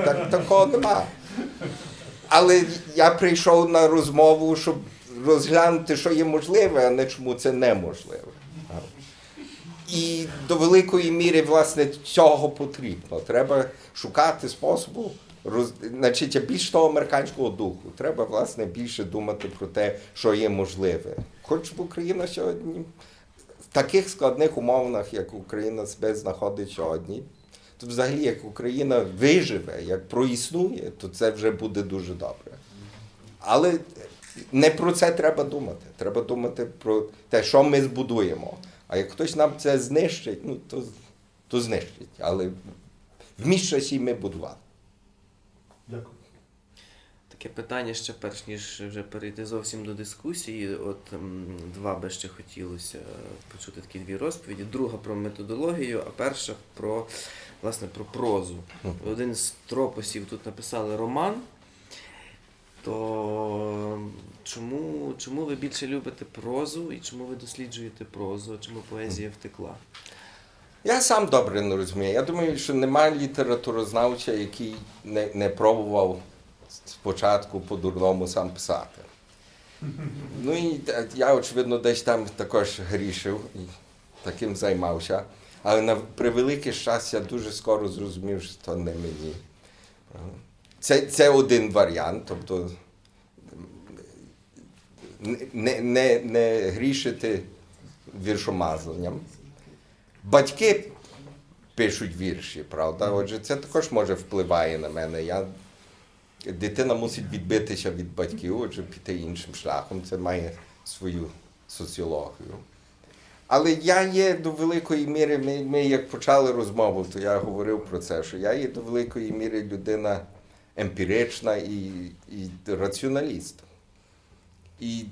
Так, такого нема. Але я прийшов на розмову, щоб розглянути, що є можливе, а не чому це неможливе. І до великої міри, власне, цього потрібно. Треба шукати способу, роз... значить, більш того американського духу. Треба, власне, більше думати про те, що є можливе. Хоч в Україна сьогодні таких складних умовах, як Україна себе знаходить сьогодні, то взагалі, як Україна виживе, як проіснує, то це вже буде дуже добре. Але не про це треба думати. Треба думати про те, що ми збудуємо. А як хтось нам це знищить, ну то, то знищить. Але в міщасі ми будували. Дякую. Таке питання ще перш ніж вже перейти зовсім до дискусії. От два би ще хотілося почути такі дві розповіді. Друга про методологію, а перша про власне про прозу. Один з тропосів тут написали роман. То чому, чому ви більше любите прозу і чому ви досліджуєте прозу? Чому поезія втекла? Я сам добре не розумію. Я думаю, що немає літературознавця, який не, не пробував спочатку по-дурному сам писати. Ну і е, я, очевидно, десь там також грішив і таким займався. Але на превелике щастя дуже скоро зрозумів, що це не мені. Це, це один варіант, тобто не, не, не грішити віршомазанням. Батьки пишуть вірші, правда? Отже, це також може впливає на мене. Я... Дитина мусить відбитися від батьків, отже, піти іншим шляхом. Це має свою соціологію. Але я є до великої міри, ми, ми як почали розмову, то я говорив про це, що я є до великої міри людина емпірична і, і раціоналіст. І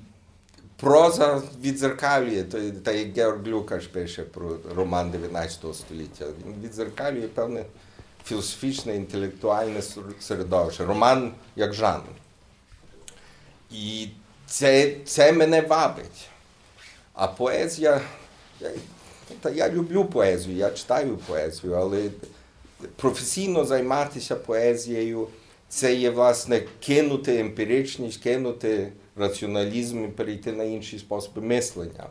проза відзеркалює, то, та як Георг Люкаш пише про роман 19 століття, він відзеркалює певне філософічне, інтелектуальне середовище, роман як жанр. І це, це мене вабить. А поезія, я, та я люблю поезію, я читаю поезію, але професійно займатися поезією це є власне кинути емпіричність, кинути раціоналізм і перейти на інші способи мислення.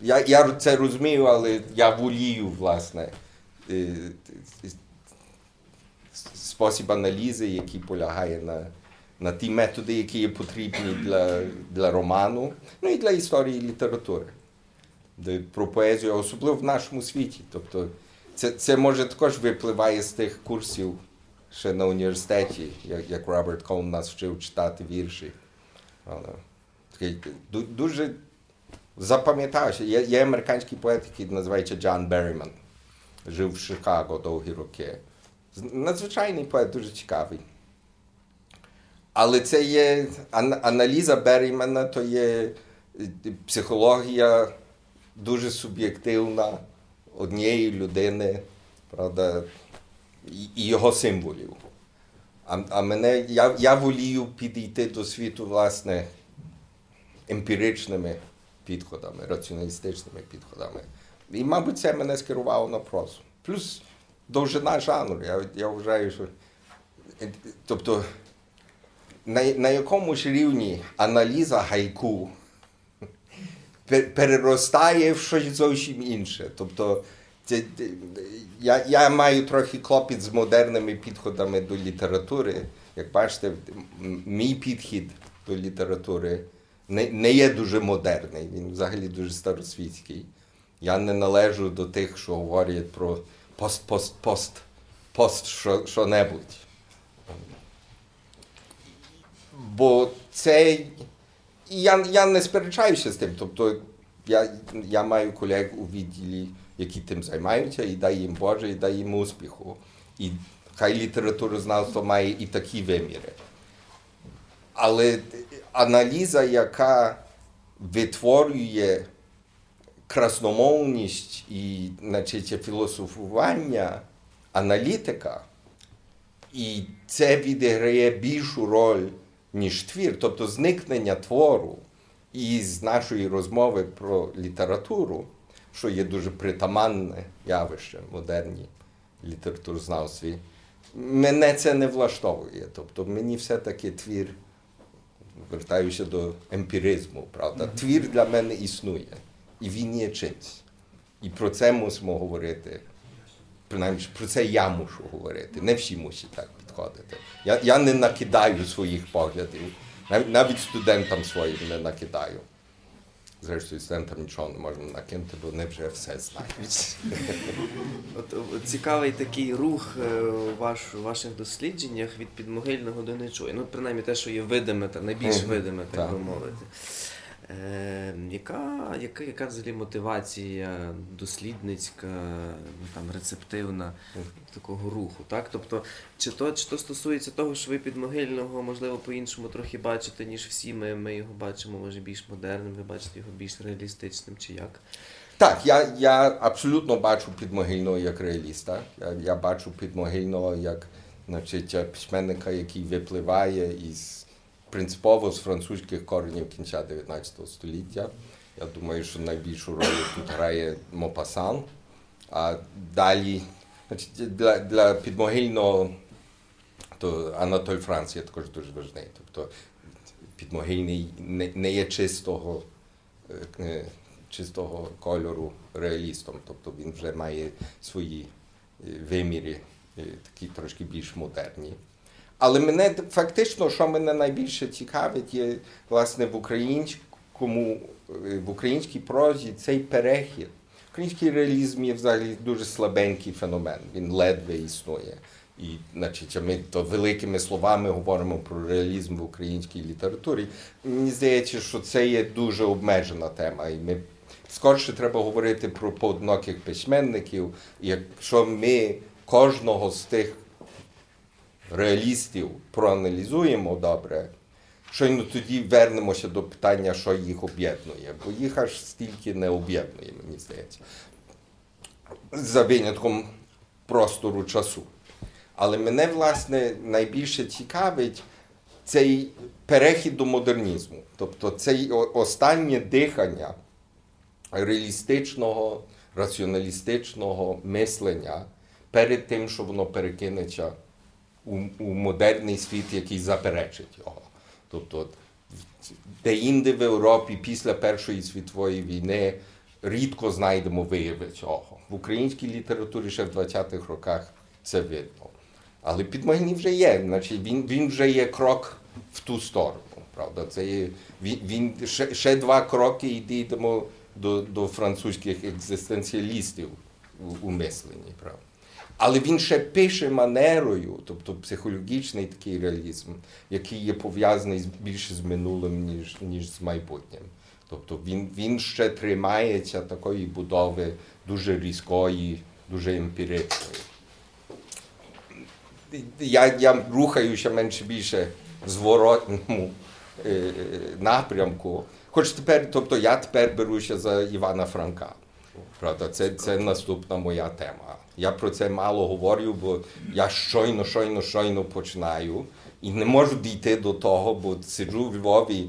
Я, я це розумію, але я волію, власне, спосіб аналізи, який полягає на, на ті методи, які є потрібні для, для роману, ну і для історії літератури. Про поезію, особливо в нашому світі. Тобто, це, це може також випливає з тих курсів ще на університеті, як, як Роберт Коун нас вчив читати вірші. Але, такий, дуже запам'ятався. Є, є американський поет, який називається Джон Берріман. Жив в Чикаго довгі роки. Надзвичайний поет, дуже цікавий. Але це є аналіза Беррімана, то є е, психологія дуже суб'єктивна однієї людини, правда, і його символів. А, а мене, я, я волію підійти до світу, власне, емпіричними підходами, раціоналістичними підходами. І, мабуть, це мене скерувало на прозу. Плюс довжина жанру. Я, я вважаю, що. Тобто, на, на якомусь рівні аналіза гайку переростає в щось зовсім інше. Тобто, я, я маю трохи клопіт з модерними підходами до літератури. Як бачите, мій підхід до літератури не, не є дуже модерний, він взагалі дуже старосвітський. Я не належу до тих, що говорять про пост, пост, пост, пост що, що-небудь. Бо це. Я, я не сперечаюся з тим. Тобто я, я маю колег у відділі, які тим займаються, і дай їм Боже, і дай їм успіху. І хай літературознавство має і такі виміри. Але аналіза, яка витворює красномовність і значить, філософування аналітика, і це відіграє більшу роль, ніж твір, тобто зникнення твору із нашої розмови про літературу, що є дуже притаманне явище в модерній літературознавстві, мене це не влаштовує. Тобто мені все-таки твір, вертаюся до емпіризму, правда, твір для мене існує, і він є чимсь. І про це мусимо говорити. Принаймні, про це я мушу говорити. Не всі мусять так підходити. Я, я не накидаю своїх поглядів. Навіть, навіть студентам своїм не накидаю. Зрештою, студентам нічого не можна накинути, бо вони вже все знають. От, цікавий такий рух е, у ваш, у ваших дослідженнях від підмогильного до нечує. Ну, принаймні те, що є видиме, та найбільш видиме, Так. би мовити. Е, яка, яка, яка взагалі мотивація дослідницька, ну, там, рецептивна такого руху? Так? Тобто, чи то, чи то стосується того, що ви підмогильного, можливо, по-іншому трохи бачите, ніж всі ми, ми його бачимо, може, більш модерним, ви бачите його більш реалістичним, чи як? Так, я, я абсолютно бачу підмогильного як реаліста. Я, я бачу підмогильного як значить, письменника, який випливає із принципово з французьких коренів кінця 19 століття. Я думаю, що найбільшу роль тут грає Мопасан. А далі, значить, для, для підмогильного то Анатоль Франц є також дуже важний. Тобто підмогильний не, не є чистого, е, е, чистого кольору реалістом. Тобто він вже має свої е, виміри, такі трошки більш модерні. Але мене фактично, що мене найбільше цікавить, є власне в українському, е, в українській прозі цей перехід. Український реалізм є взагалі дуже слабенький феномен, він ледве існує. І, значить, ми то великими словами говоримо про реалізм в українській літературі. Мені здається, що це є дуже обмежена тема. І ми скорше треба говорити про поодиноких письменників. Якщо ми кожного з тих реалістів проаналізуємо добре, щойно тоді вернемося до питання, що їх об'єднує, бо їх аж стільки не об'єднує, мені здається. За винятком простору часу. Але мене, власне, найбільше цікавить цей перехід до модернізму. Тобто цей останнє дихання реалістичного, раціоналістичного мислення перед тим, що воно перекинеться у, у модерний світ, який заперечить його. Тобто, от, де інде в Європі після Першої світової війни рідко знайдемо вияви цього. В українській літературі ще в 20-х роках це видно. Але Підмогильний вже є, значить він, він вже є крок в ту сторону. Правда, це є, він, він ще, ще два кроки і дійдемо до, до французьких екзистенціалістів у, у мисленні. Правда. Але він ще пише манерою, тобто психологічний такий реалізм, який є пов'язаний більше з минулим, ніж, ніж з майбутнім. Тобто він, він ще тримається такої будови дуже різкої, дуже емпіричної. Я, я рухаюся менше більше в зворотному е, напрямку. Хоч тепер, тобто я тепер беруся за Івана Франка. Правда, це, це наступна моя тема. Я про це мало говорю, бо я щойно, щойно, щойно починаю і не можу дійти до того, бо сиджу в Львові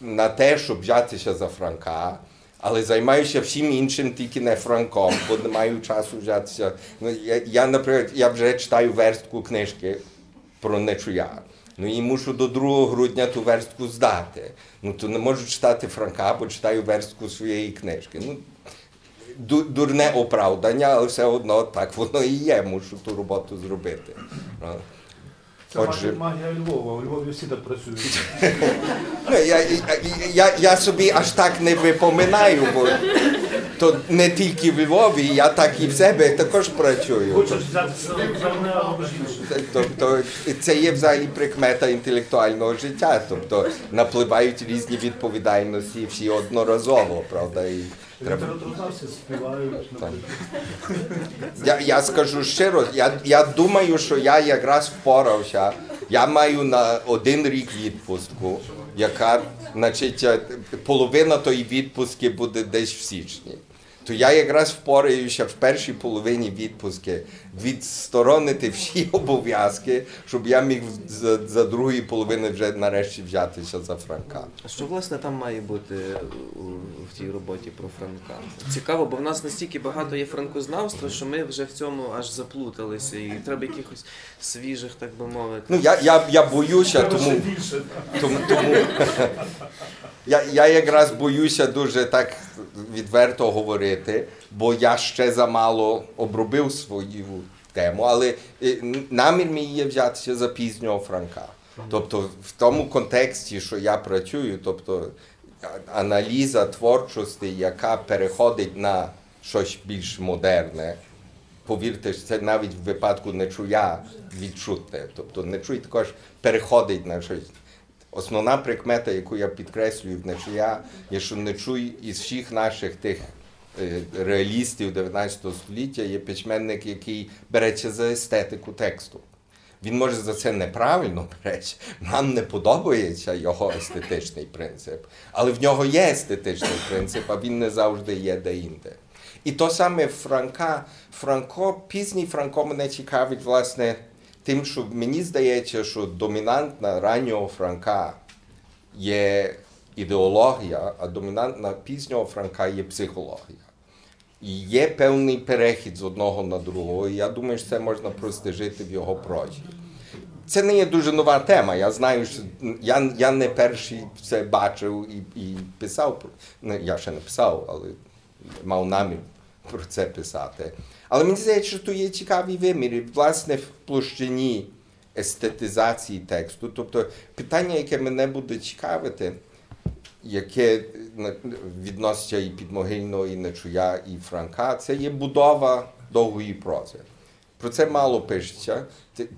на те, щоб взятися за Франка, але займаюся всім іншим, тільки не Франком, бо не маю часу взятися. Ну, я, я, наприклад, я вже читаю верстку книжки про нечуя. Ну і мушу до 2 грудня ту верстку здати. Ну то не можу читати Франка, бо читаю верстку своєї книжки. Ну, дурне оправдання, але все одно так воно і є, мушу ту роботу зробити. Це Отже- магія Львова. У Львові всі так працюють. Ну, я, я, я, я собі аж так не випоминаю, бо то не тільки в Львові, я так і в себе також працюю. Тобто це є взагалі прикмета інтелектуального життя. Тобто напливають різні відповідальності всі одноразово, правда. І треба... Я, я скажу щиро, я, я думаю, що я якраз впорався. Я маю на один рік відпустку, яка, значить, половина тої відпустки буде десь в січні. То я якраз впораюся в першій половині відпустки відсторонити всі обов'язки, щоб я міг за, за другої половини вже нарешті взятися за Франка. А що власне там має бути у, в тій роботі про Франка? Цікаво, бо в нас настільки багато є франкознавства, що ми вже в цьому аж заплуталися, і треба якихось свіжих, так би мовити. Ну я, я, я боюся, тому. Тому, тому я, я якраз боюся дуже так відверто говорити, бо я ще замало обробив свою тему, але е, намір мій є взятися за пізнього Франка. Тобто в тому контексті, що я працюю, тобто аналіза творчості, яка переходить на щось більш модерне, повірте, це навіть в випадку нечуя відчутне. Тобто нечуй також переходить на щось. Основна прикмета, яку я підкреслюю в нечуя, є, що нечуй із всіх наших тих реалістів 19 століття є письменник, який береться за естетику тексту. Він може за це неправильно береться. Нам не подобається його естетичний принцип, але в нього є естетичний принцип, а він не завжди є де-інде. І то саме Франка, Франко, пізній Франко мене цікавить, власне, тим, що мені здається, що домінантна раннього Франка є ідеологія, а домінантна пізнього Франка є психологія. І є певний перехід з одного на другого. І я думаю, що це можна простежити в його прозі. Це не є дуже нова тема. Я знаю, що я, я не перший це бачив і, і писав. Ну, я ще не писав, але мав намір про це писати. Але мені здається, що тут є цікаві виміри, власне, в площині естетизації тексту. Тобто питання, яке мене буде цікавити, яке відноситься і підмогильного, і нечуя, і Франка, це є будова довгої прози. Про це мало пишеться.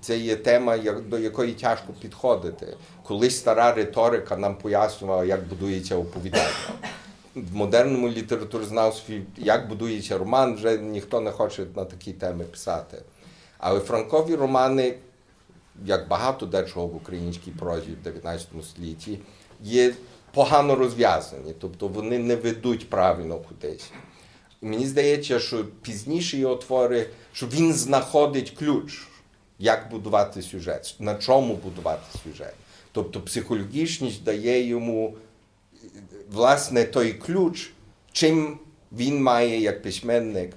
Це є тема, до якої тяжко підходити. Колись стара риторика нам пояснювала, як будується оповідання. В модерному літературознавстві, як будується роман, вже ніхто не хоче на такі теми писати. Але франкові романи, як багато дечого в українській прозі в 19 столітті, є погано розв'язані, тобто вони не ведуть правильно кудись. І мені здається, що пізніші його твори, що він знаходить ключ, як будувати сюжет, на чому будувати сюжет. Тобто психологічність дає йому власне той ключ, чим він має як письменник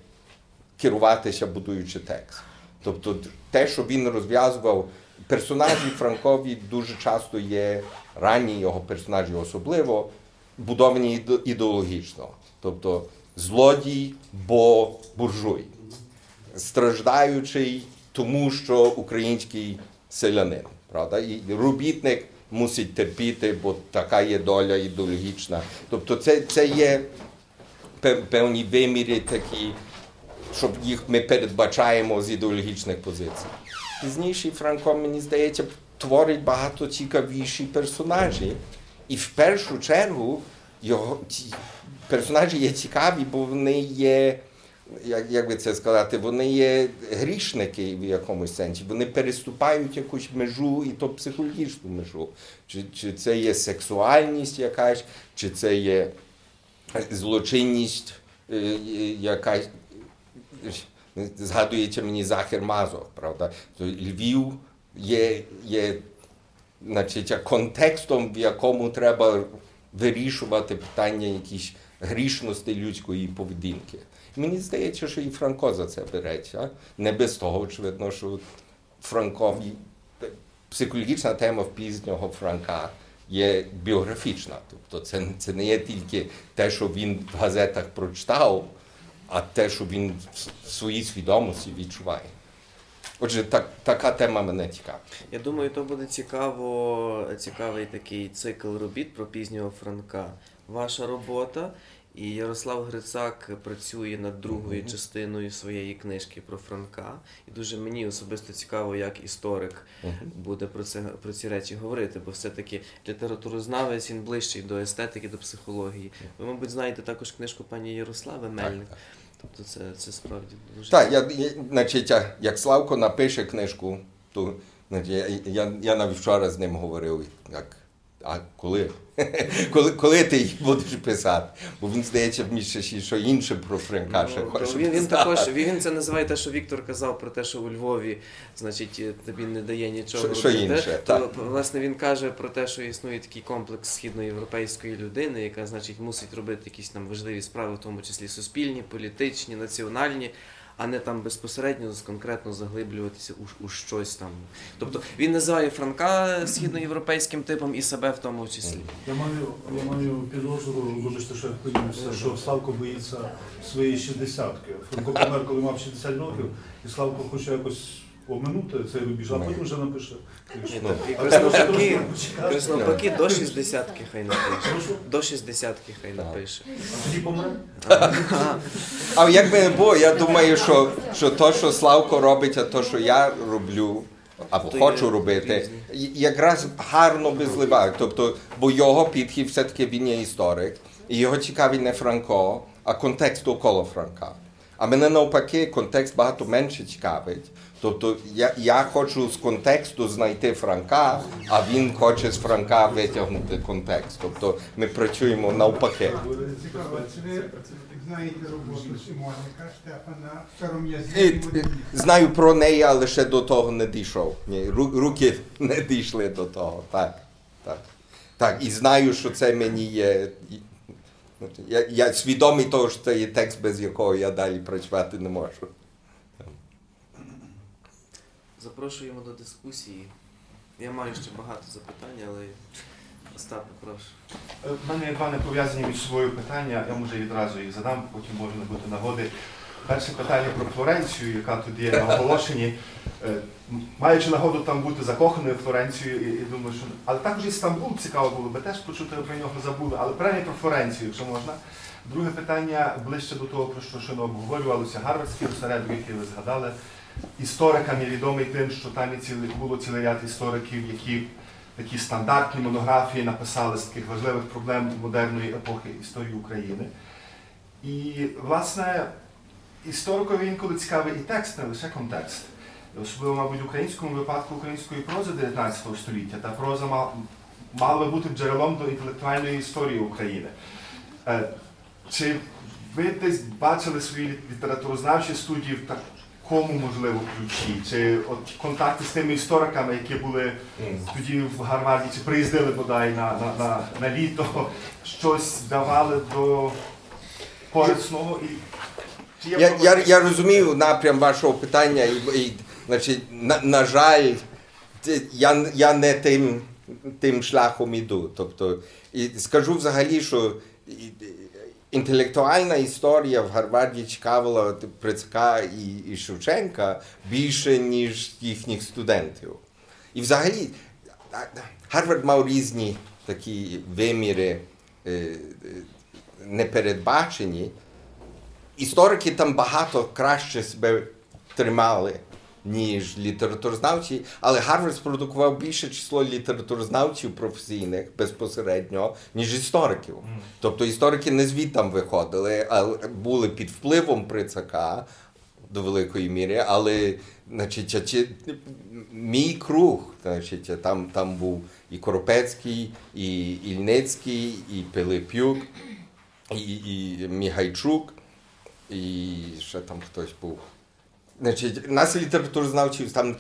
керуватися, будуючи текст. Тобто, те, що він розв'язував, персонажі Франкові дуже часто є ранні його персонажі, особливо будовані ідеологічно. Тобто злодій, бо буржуй, страждаючий тому, що український селянин. Правда? І робітник мусить терпіти, бо така є доля ідеологічна. Тобто, це, це є певні виміри такі, щоб їх ми передбачаємо з ідеологічних позицій. Пізніше Франко, мені здається, творить багато цікавіші персонажі. І в першу чергу його ці персонажі є цікаві, бо вони є, як, як би це сказати, вони є грішники в якомусь сенсі. Вони переступають якусь межу, і то психологічну межу. Чи, чи це є сексуальність якась, чи це є злочинність е, е, якась. Згадується мені Захер Мазох, правда? Львів є, є значить, контекстом, в якому треба вирішувати питання якісь грішності людської поведінки. Мені здається, що і Франко за це береться. Не без того, очевидно, що Франкові психологічна тема в пізнього Франка є біографічна. Тобто це, це не є тільки те, що він в газетах прочитав, а те, що він в своїй свідомості відчуває. Отже, так, така тема мене цікавить. Я думаю, то буде цікаво, цікавий такий цикл робіт про пізнього Франка. Ваша робота. І Ярослав Грицак працює над другою Мгм. частиною своєї книжки про Франка. І дуже мені особисто цікаво, як історик буде про це про ці речі говорити, бо все-таки літературознавець він ближчий до естетики, до психології. Ви, мабуть, знаєте також книжку пані Ярослави Мельник. так. Тобто це, це справді дуже Так, я, я, значить, як Славко напише книжку, то значить, я, я, я навіть вчора з ним говорив, як, а коли? коли, коли ти їх будеш писати? Бо він здається, мені ще що інше про Франка ще Ну, хоче він, він також він це називає те, що Віктор казав про те, що у Львові, значить, е, тобі не дає нічого. Що- що інше, То, так. власне, він каже про те, що існує такий комплекс східноєвропейської людини, яка, значить, мусить робити якісь там важливі справи, в тому числі суспільні, політичні, національні. А не там безпосередньо конкретно заглиблюватися у, у щось там. Тобто він називає Франка східноєвропейським типом і себе в тому числі. Я маю, я маю підозру, вибачте, що я що Славко боїться своєї шістдесятки. Франко помер, коли мав 60 років, і Славко хоче якось обминути цей рубіж, а потім вже напише. Ну, навпаки, до 60-ки хай напише. До 60-ки хай напише. А тоді помре? А як би не було, я думаю, що, що то, що Славко робить, а то, що я роблю, або То хочу робити, різні. якраз гарно би зливають. Тобто, бо його підхід все-таки він є історик, і його цікавить не Франко, а контекст довкола Франка. А мене навпаки контекст багато менше цікавить. Тобто я, я хочу з контексту знайти Франка, а він хоче з Франка витягнути контекст. Тобто ми працюємо навпаки. Цікаво, чи ви знаєте роботу Симоника Штефана І, Знаю про неї, але ще до того не дійшов. Ні, руки не дійшли до того. Так, так. Так, і знаю, що це мені є. Я, я свідомий того, що це є текст, без якого я далі працювати не можу. Запрошуємо до дискусії. Я маю ще багато запитань, але Остапе, прошу. Е, В мене є два не пов'язані між собою питання, я може відразу їх задам, потім може не бути нагоди. Перше питання про Флоренцію, яка тут є на оголошенні. Е, Маючи нагоду там бути закоханою в Флоренцію, і, і думаю, що. Але також і Стамбул цікаво було би теж почути про нього забули, але принаймні про Флоренцію, якщо можна. Друге питання ближче до того, про що щойно обговорювалося, Гарвардський осередок, який ви згадали. Історикам є відомий тим, що там було цілий ряд істориків, які такі стандартні монографії написали з таких важливих проблем модерної епохи історії України. І, власне, історикові інколи цікавий і текст, не лише контекст. Особливо, мабуть, в українському випадку української прози 19 століття. Та проза мала, мала би бути джерелом до інтелектуальної історії України. Е, Чи ви десь бачили свої літературознавчі студії в такому, можливо, ключі? Чи от контакти з тими істориками, які були тоді в Гарварді, чи приїздили бодай на, на, на, на літо, щось давали до корисного? І, Я, я, я розумію напрям вашого питання, і, і Значить, на, на жаль, я, я не тим, тим шляхом іду. Тобто, і скажу взагалі, що інтелектуальна історія в Гарварді цікавила Прицька і, і Шевченка більше, ніж їхніх студентів. І взагалі, Гарвард мав різні такі виміри е, е, непередбачені. Історики там багато краще себе тримали, ніж літературознавці, але Гарвард спродукував більше число літературознавців професійних безпосередньо, ніж істориків. Тобто історики не звідтам виходили, а були під впливом Прицака до великої міри, але значить, мій круг, значить, там, там був і Коропецький, і Ільницький, і Пилипюк, і, і Мігайчук, і ще там хтось був. Значить, нас літературознавців там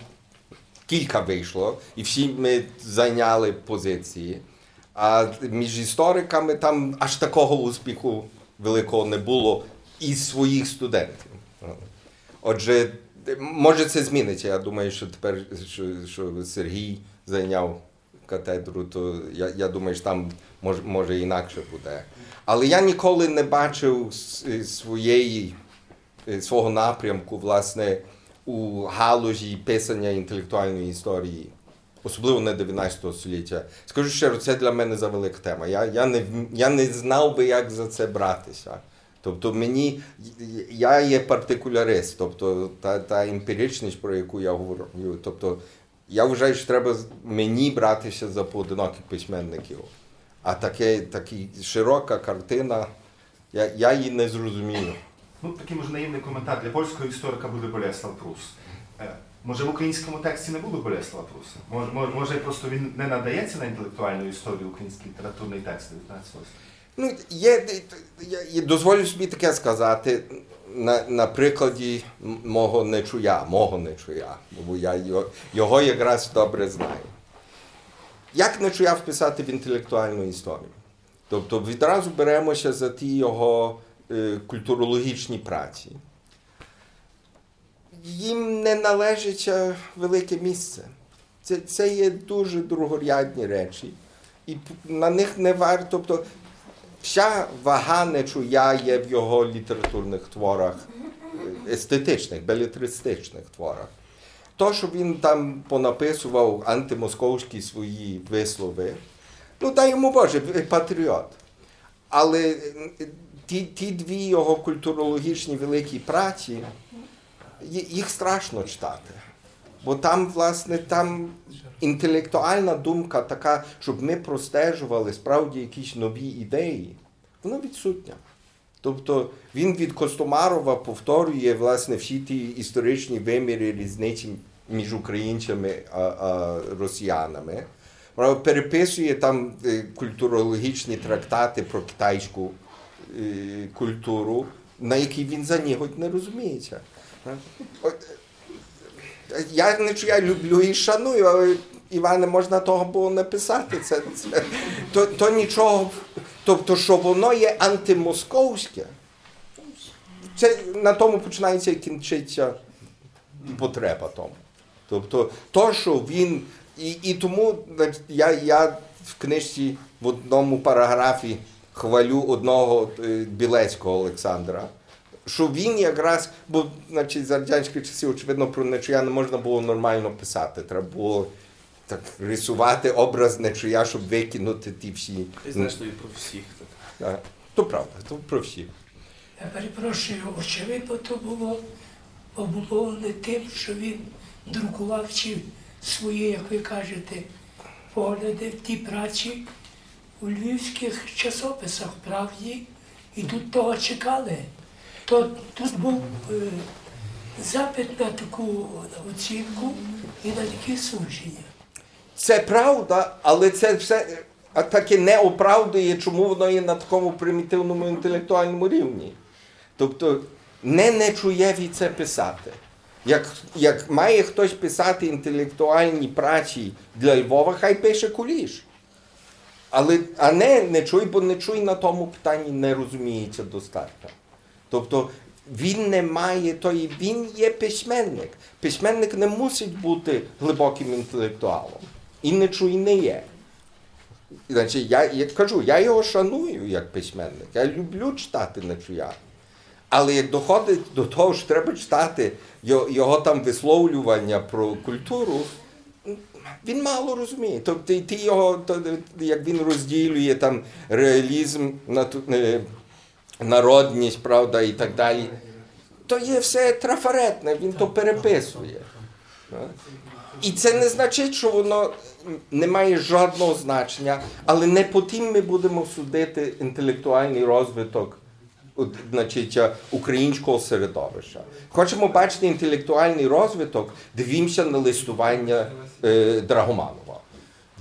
кілька вийшло, і всі ми зайняли позиції. А між істориками там аж такого успіху великого не було із своїх студентів. Отже, може це зміниться. Я думаю, що тепер що, що Сергій зайняв катедру, то я, я думаю, що там може, може інакше буде. Але я ніколи не бачив своєї, свого напрямку, власне, у галузі писання інтелектуальної історії, особливо не 19 століття. Скажу щиро, це для мене завелика тема. Я, я, не, я не знав би, як за це братися. Тобто мені я є партикулярист, тобто та, та емпіричність, про яку я говорю. Тобто я вважаю, що треба мені братися за поодиноких письменників. А таке, такі широка картина, я, я її не зрозумію. Ну, такий може наївний коментар. Для польського історика буде Болеслав Прус. Е, Може в українському тексті не буде Болеслава Пруса? Може, може, просто він не надається на інтелектуальну історію український літературний текст 19 століття? Ну, є, я, я дозволю собі таке сказати на, на прикладі мого нечуя, мого нечуя, бо я його, його якраз добре знаю. Як нечуя вписати в інтелектуальну історію? Тобто відразу беремося за ті його культурологічні праці. Їм не належить е, велике місце. Це, це є дуже другорядні речі. І на них не варто. Тобто, вся вага нечуя є в його літературних творах, е, естетичних, белетристичних творах. То, що він там понаписував антимосковські свої вислови, ну дай йому Боже, е, патріот. Але е, ті, ті дві його культурологічні великі праці, їх страшно читати. Бо там, власне, там інтелектуальна думка така, щоб ми простежували справді якісь нові ідеї, вона відсутня. Тобто він від Костомарова повторює власне всі ті історичні виміри різниці між українцями а, росіянами. Переписує там е, культурологічні трактати про китайську культуру, на які він за нігодь не розуміється. Е, Я не я люблю і шаную, але Іване, можна того було написати. Це, це, то, то нічого. Тобто, що воно є антимосковське, це на тому починається і кінчиться потреба тому. Тобто, то, що він. І, і тому я, я в книжці в одному параграфі хвалю одного е, Білецького Олександра, що він якраз, бо значить, за радянських часів, очевидно, про нечия не можна було нормально писати. Треба було так рисувати образ нечия, щоб викинути ті всі. І про всіх. Так. То правда, то про всіх. Я перепрошую, очевидно, то було обумовлене тим, що він друкував ці свої, як ви кажете, погляди в ті праці у львівських часописах правді, і тут того чекали. То тут був е, запит на таку оцінку і на такі судження. Це правда, але це все таки не оправдує, чому воно є на такому примітивному інтелектуальному рівні. Тобто не нечуєві це писати. Як, як має хтось писати інтелектуальні праці для Львова, хай пише куліш. Але, а не, не чуй, бо не чуй на тому питанні не розуміється достатньо. Тобто він не має тої, він є письменник. Письменник не мусить бути глибоким інтелектуалом. І не чуй не є. Значить, я, я кажу, я його шаную як письменник. Я люблю читати Нечуя. Але як доходить до того, що треба читати його, його там висловлювання про культуру, він мало розуміє. Тобто ти його, як він розділює там реалізм, е, народність, правда, і так далі, то є все трафаретне, він то переписує. І це не значить, що воно не має жодного значення, але не по тим ми будемо судити інтелектуальний розвиток значить, е, українського середовища. Хочемо бачити інтелектуальний розвиток, дивімося на листування е, Драгоманова.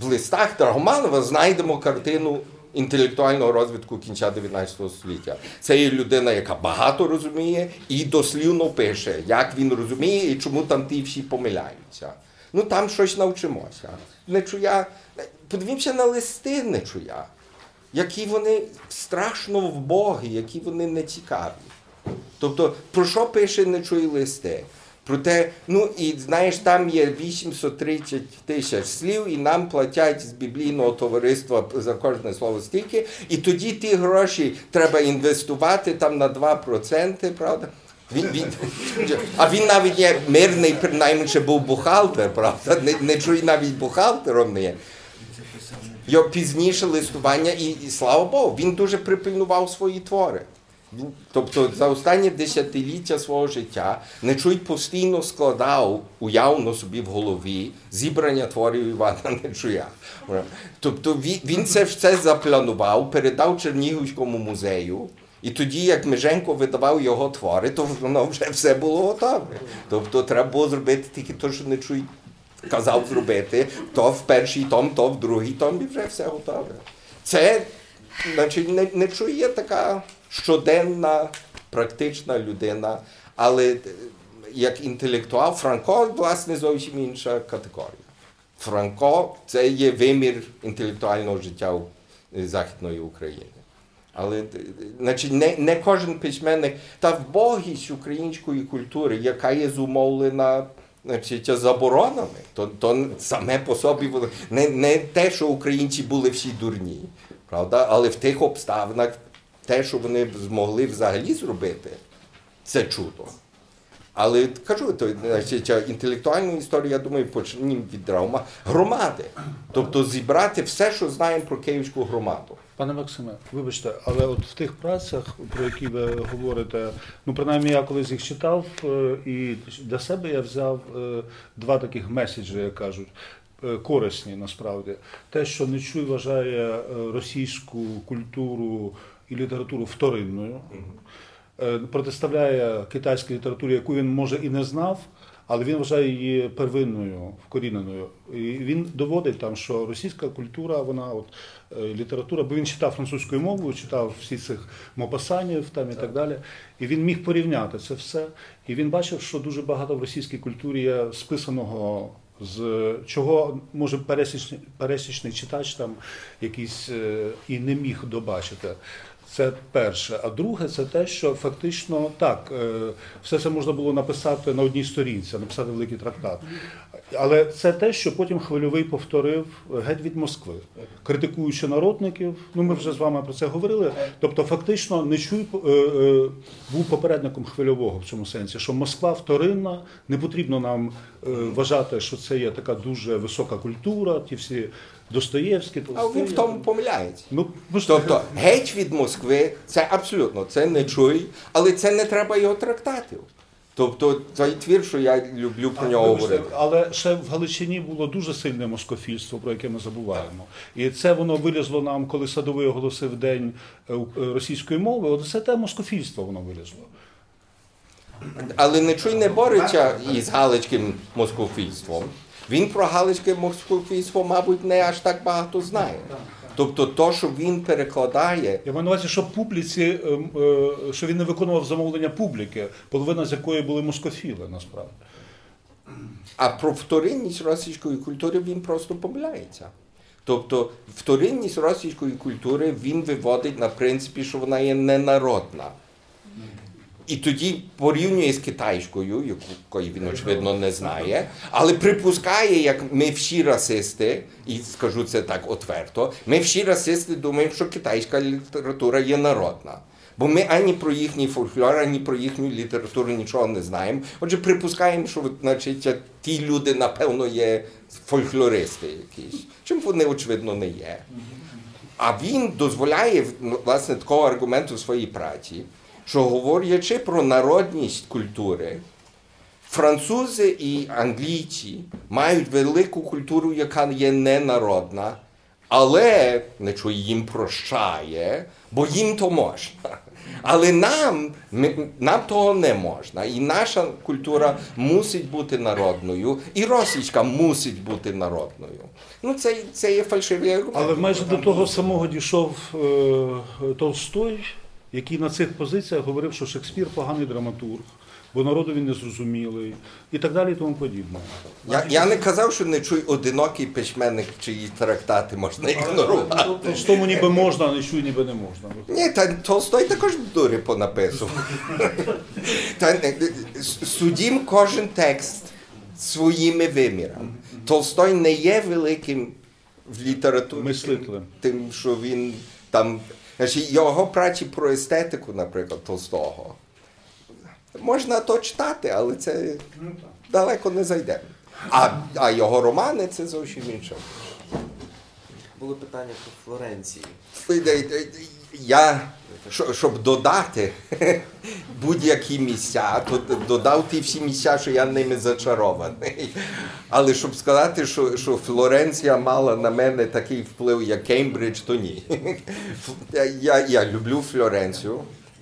В листах Драгоманова знайдемо картину інтелектуального розвитку кінця 19 століття. Це є людина, яка багато розуміє і дослівно пише, як він розуміє і чому там ті всі помиляються. Ну там щось навчимося. Нечуя, подивімося на листи Нечуя, які вони страшно вбогі, які вони не цікаві. Тобто, про що пише Нечуй листи? Про те, ну і знаєш, там є 830 тисяч слів, і нам платять з біблійного товариства за кожне слово стільки, і тоді ті гроші треба інвестувати там на 2%, правда? Він, він, а він навіть є мирний, принаймні, був бухгалтер, правда? Не, не чуй навіть бухгалтером не є. Його пізніше листування, і, і слава Богу, він дуже припильнував свої твори. Тобто за останні десятиліття свого життя Нечуй постійно складав уявно собі в голові зібрання творів Івана Нечуя. Тобто він, це все запланував, передав Чернігівському музею. І тоді, як Меженко видавав його твори, то воно вже все було готове. Тобто треба було зробити тільки те, що Нечуй казав зробити, то в перший том, то в другий том, і вже все готове. Це значить, не, не чує така щоденна, практична людина, але е, як інтелектуал, Франко, власне, зовсім інша категорія. Франко це є вимір інтелектуального життя е, Західної України. Але е, значить, не, не кожен письменник, та вбогість української культури, яка є зумовлена значить, заборонами, то, то саме по собі воно- не, не те, що українці були всі дурні, правда? але в тих обставинах те, що вони змогли взагалі зробити, це чудо. Але кажу, то, значить, інтелектуальну історію, я думаю, почнемо від драма громади. Тобто зібрати все, що знаємо про київську громаду. Пане Максиме, вибачте, але от в тих працях, про які ви говорите, ну принаймні я колись їх читав, е, і для себе я взяв е, два таких меседжі, як кажуть, е, корисні насправді. Те, що Нечуй вважає російську культуру і літературу вторинною, протиставляє китайській літературі, яку він може і не знав. Але він вважає її первинною, вкоріненою. І він доводить там, що російська культура, вона от література, бо він читав французькою мовою, читав всі цих мопасанів там і так далі. І він міг порівняти це все. І він бачив, що дуже багато в російській культурі є списаного. З чого може пересічний, пересічний читач там якийсь е, і не міг добачити. Це перше. А друге, це те, що фактично так, е, все це можна було написати на одній сторінці, написати великий трактат. Але це те, що потім хвильовий повторив геть від Москви, критикуючи народників. Ну ми вже з вами про це говорили. Тобто, фактично, Нечуй е, е, був попередником хвильового в цьому сенсі, що Москва вторинна, не потрібно нам е, вважати, що це є така дуже висока культура, ті всі Достоєвські, А він в тому помиляється. Ну, Тобто геть від Москви це абсолютно це не чуй, але це не треба його трактатів. Тобто той твір, що я люблю про нього говорити. Але ще в Галичині було дуже сильне москофільство, про яке ми забуваємо. І це воно вилізло нам, коли садовий оголосив день е, е, російської мови. От це те москофільство воно вилізло. Але не чуй не бореться із галицьким москофільством. Він про галицьке москофільство, мабуть, не аж так багато знає. Тобто, то, що він перекладає, Я маю на увазі, що публіці, ем, е, що він не виконував замовлення публіки, половина з якої були москофіли, насправді. а про вторинність російської культури він просто помиляється. Тобто, вторинність російської культури він виводить на принципі, що вона є ненародна. І тоді порівнює з китайською, якої він очевидно не знає, але припускає, як ми всі расисти, і скажу це так отверто, ми всі расисти думаємо, що китайська література є народна. Бо ми ані про їхній фольклор, ані про їхню літературу нічого не знаємо. Отже, припускаємо, що значить, ті люди, напевно, є фольклористи якісь, чим вони, очевидно, не є. А він дозволяє власне такого аргументу в своїй праці, що говорячи про народність культури, французи і англійці мають велику культуру, яка є ненародна, але нічого їм прощає, бо їм то можна. Але нам, ми, нам того не можна. І наша культура мусить бути народною, і російська мусить бути народною. Ну, це, це є фальшивий аргумент. Але майже до того самого дійшов е, Толстой, який на цих позиціях говорив, що Шекспір поганий драматург, бо народу він не зрозумілий, і так далі, і тому подібне. Я, я не казав, що не чуй одинокий письменник, чиї трактати можна ігнорувати. Толстому ніби можна, а не чуй, ніби не можна. Ні, та Толстой також дури понаписував. Та, судім кожен текст своїми вимірами. Толстой не є великим в літературі. Мислителем. Тим, що він там. Значить, його праці про естетику, наприклад, Толстого. Можна то читати, але це далеко не зайде. А, а його романи це зовсім інше. Було питання про Флоренцію. Я, щоб додати будь-які місця, то додав ті всі місця, що я ними зачарований. Але щоб сказати, що, що Флоренція мала на мене такий вплив, як Кембридж, то ні. Я, я люблю Флоренцію.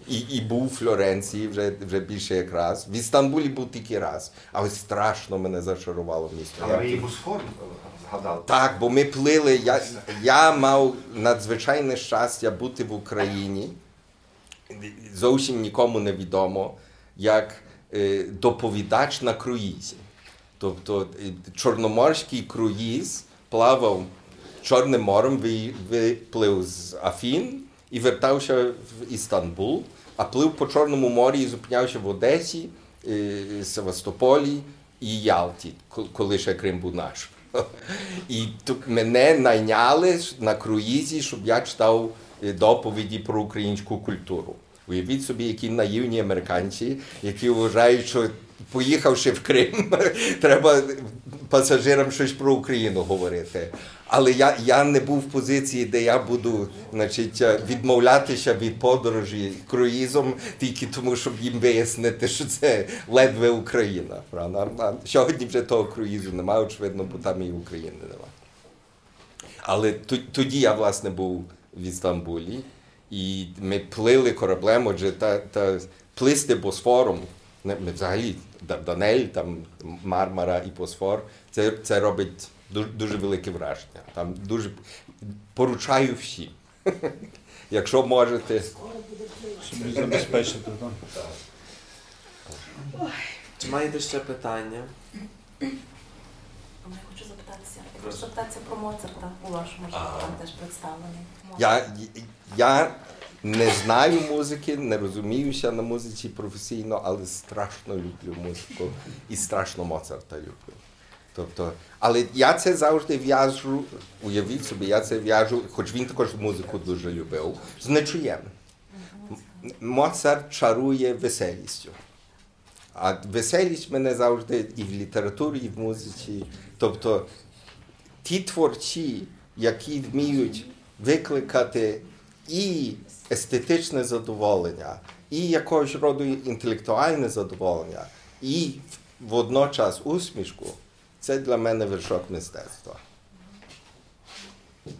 І, і був у Флоренції вже, вже більше як раз. В Істанбулі був тільки раз, але страшно мене зачарувало місто. Але її Босфор згадали. так, бо ми плили. Я, я мав надзвичайне щастя бути в Україні. Зовсім нікому не відомо, як е, доповідач на круїзі. Тобто е, чорноморський круїз плавав Чорним морем, виплив з Афін і вертався в Істанбул, а плив по Чорному морі і зупинявся в Одесі, е, Севастополі і Ялті, коли ще Крим був наш. І мене найняли на круїзі, щоб я читав доповіді про українську культуру. Уявіть собі, які наївні американці, які вважають, що поїхавши в Крим, треба пасажирам щось про Україну говорити. Але я, я не був в позиції, де я буду значить, е, відмовлятися від подорожі круїзом тільки тому, щоб їм вияснити, що це ледве Україна. Правда? А сьогодні вже того круїзу немає, очевидно, бо там і України немає. Але тоді я, власне, був в Істамбулі, і ми плили кораблем, отже, та, та плисти Босфором, ми взагалі Дарданель, там Мармара і Босфор, це, це робить дуже, дуже велике враження. Там дуже поручаю всім. Якщо можете. Щоб забезпечити. Так? Чи маєте ще питання? Я хочу запитатися. Я хочу запитатися про Моцарта у вашому житті, там теж представлений. Я, я не знаю музики, не розуміюся на музиці професійно, але страшно люблю музику і страшно Моцарта люблю. Тобто, але я це завжди в'яжу, уявіть собі, я це в'яжу, хоч він також музику дуже любив, з нечуєм. Моцарт чарує веселістю. А веселість мене завжди і в літературі, і в музиці. Тобто ті творці, які вміють викликати і естетичне задоволення, і якогось роду інтелектуальне задоволення, і водночас усмішку, це для мене вершок мистецтва. Е,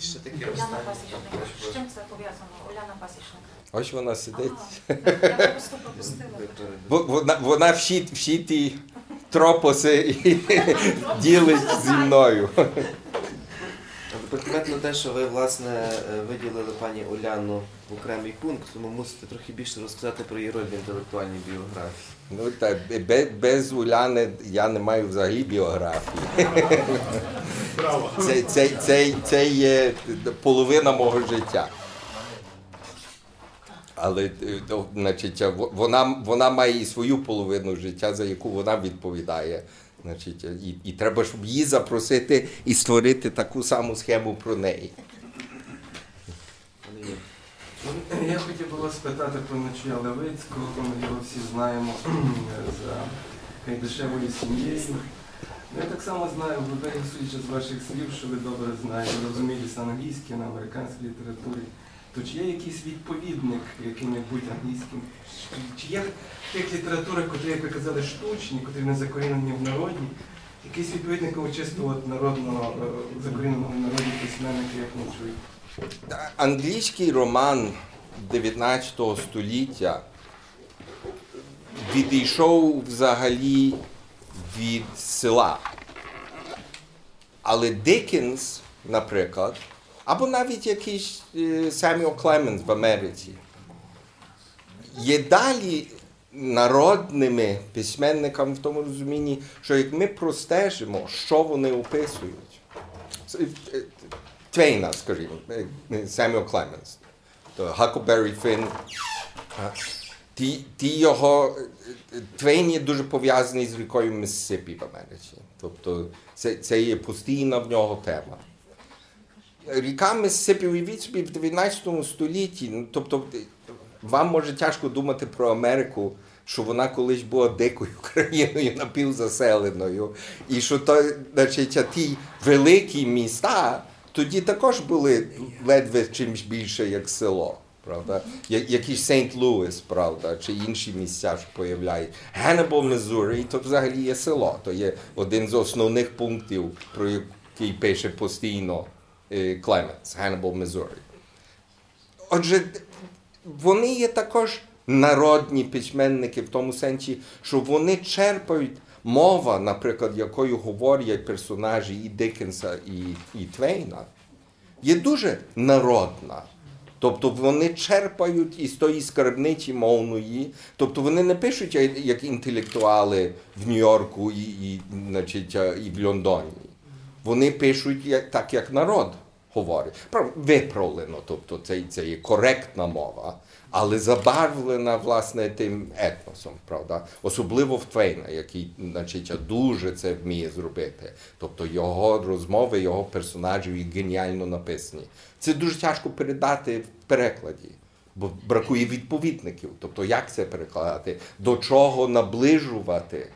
Ще таке Уляна. Пасічник. З чим це пов'язано? Уляна Пасічник. Ось вона сидить. Ага, Я просто пропустила. Бо Вона, вона всі, всі ті тропоси ділить зі мною. Прикметно те, що ви власне е, виділили пані Уляну в окремий пункт, тому мусите трохи більше розказати про її роль в інтелектуальній біографії. Ну так, без, без Уляни я не маю взагалі біографії. Це, це, це, це є половина мого життя. Але е, значить, во- вона, вона має і свою половину життя, за яку вона відповідає. Значить, е, і, і треба, щоб її запросити і створити таку саму схему про неї. Я хотів би вас спитати про Ночія Левицького, ми його всі знаємо за Кайдашевою сім'єю. Я так само знаю, судячи з ваших слів, що ви добре знаєте, розумієтеся на англійській, на американській літературі. То чи є якийсь відповідник яким-небудь англійським? Чи- є тих літератури, котрі, як ви казали, штучні, котрі не закорінені в народі? Якийсь відповідник чисто от народного, е, закоріненого в народі письменника, як не чують? Англійський роман 19 століття відійшов взагалі від села. Але Диккенс, наприклад, або навіть якийсь Семюел Клеменс в Америці, є далі народними письменниками в тому розумінні, що як ми простежимо, що вони описують. Е, Твейна, скажімо, Семюел Клеменс, Гакльберрі Фінн. Ті, ті його е, Твейн є дуже пов'язаний з рікою Міссісіпі в Америці. Тобто це, це є постійна в нього тема. Ріка Миссипі, уявіть собі, в 19 столітті, ну, тобто вам може тяжко думати про Америку, що вона колись була дикою країною напівзаселеною, і що то, значить, ті великі міста тоді також були ледве чимось більше, як село. Правда? Я- Якийсь Сейнт-Луіс, правда, чи інші місця що появляють. Геннебал, Мізурі, то взагалі є село. То є один з основних пунктів, про який пише постійно Клеменс, Геннебал, Мізурі. Отже, вони є також народні письменники в тому сенсі, що вони черпають мова, наприклад, якою говорять персонажі і Диккенса, і, і Твейна, є дуже народна. Тобто вони черпають із тої скарбниці мовної, тобто вони не пишуть як- інтелектуали в Нью-Йорку і, і, значить, е, і в Лондоні. Вони пишуть як, так, як народ говорить. Виправлено, тобто це, це є коректна мова, але забарвлена власне тим етносом, правда? Особливо в Твейна, який значить, дуже це вміє зробити. Тобто його розмови, його персонажів геніально написані. Це дуже тяжко передати в перекладі. Бо бракує відповідників. Тобто, як це перекладати, до чого наближувати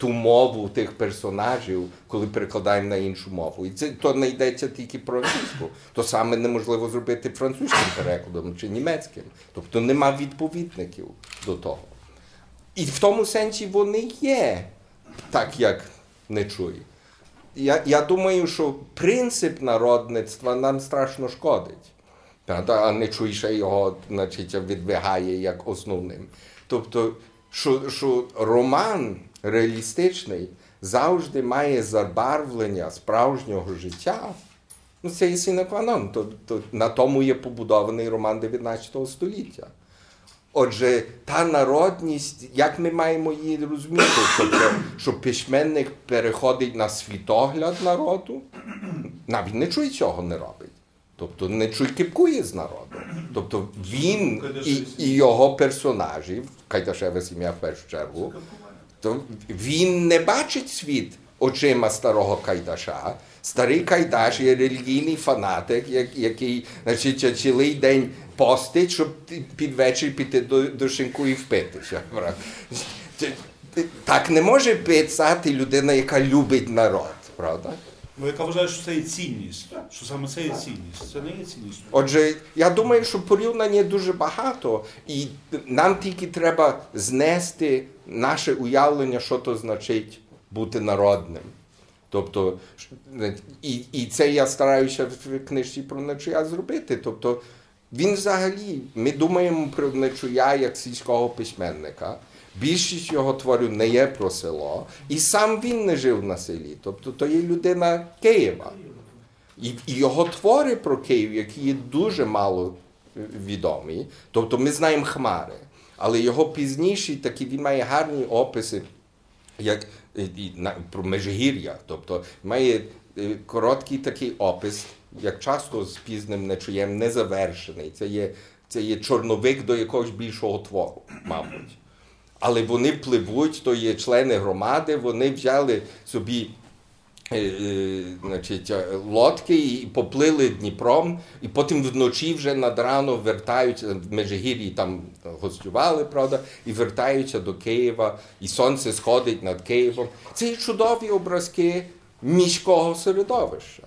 ту мову тих персонажів, коли перекладаємо на іншу мову. І це то не йдеться тільки про англійську. То саме неможливо зробити французьким перекладом чи німецьким. Тобто нема відповідників до того. І в тому сенсі вони є так, як не чує. Я, я думаю, що принцип народництва нам страшно шкодить. А не чуй ще його значить, відвигає як основним. Тобто, що, що роман реалістичний завжди має забарвлення справжнього життя. Ну, це є синекванон. То, то, на тому є побудований роман 19 століття. Отже, та народність, як ми маємо її розуміти? Тобто, що письменник переходить на світогляд народу, навіть не чуй цього не робить. Тобто не чуй кипкує з народу. Тобто він і, і його персонажі, Кайдашеве сім'я в першу чергу, то він не бачить світ очима старого Кайдаша. Старий Кайдаш є релігійний фанатик, який значить, цілий день постить, щоб під вечір піти до, до шинку і впитися. Так не може писати людина, яка любить народ, правда? Ну, яка вважає, що це є цінність, що саме це є цінність. Це не є цінність. Отже, я думаю, що порівнянь є дуже багато, і нам тільки треба знести наше уявлення, що то значить бути народним. Тобто, і, і це я стараюся в книжці про Нечуя зробити. Тобто, він взагалі, ми думаємо про Нечуя як сільського письменника. Більшість його творів не є про село, і сам він не жив на селі. Тобто, то є людина Києва. І, його твори про Київ, які є дуже мало е, відомі. Тобто ми знаємо Хмари, але його пізніші такі він має гарні описи, як е, про Межигір'я. Тобто має е, короткий такий опис, як часто з пізним нечуєм, незавершений. Це є це є чорновик до якогось більшого твору, мабуть. Але вони пливуть, то є члени громади, вони взяли собі значить, е, лодки і поплили Дніпром, і потім вночі вже над рано вертаються в Межигір'ї там гостювали, правда, і вертаються до Києва, і сонце сходить над Києвом. Це чудові образки міського середовища.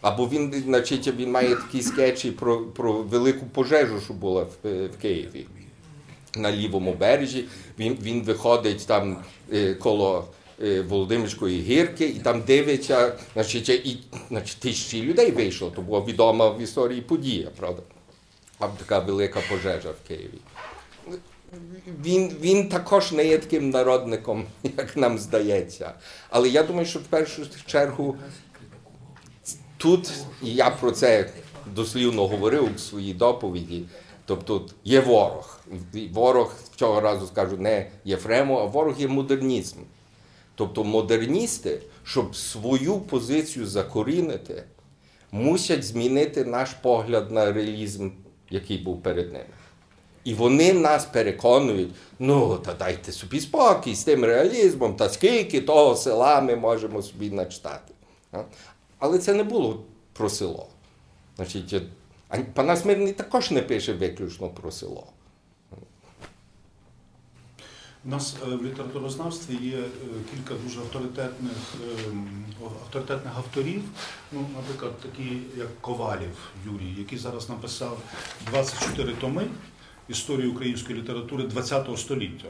Або він, значить, він має такі скетчі про, про велику пожежу, що була в, е, в Києві на лівому бережі. Він, він виходить там е, коло е, Володимирської гірки і там дивиться, значить, і значить, тисячі людей вийшло. То була відома в історії подія, правда? А така велика пожежа в Києві. Він, він також не є таким народником, як нам здається. Але я думаю, що в першу чергу тут, я про це дослівно говорив у своїй доповіді, тобто є ворог. Ворог цього разу скажу не Єфрему, а ворог є модернізм. Тобто модерністи, щоб свою позицію закорінити, мусять змінити наш погляд на реалізм, який був перед ними. І вони нас переконують, ну, та дайте собі спокій з тим реалізмом, та скільки того села ми можемо собі начитати. Але це не було про село. Значить, Панас Мирний також не пише виключно про село. У нас е, в літературознавстві є е, кілька дуже авторитетних, ем, авторитетних авторів. Ну, наприклад, такі як Ковалів Юрій, який зараз написав 24 томи історії української літератури ХХ століття.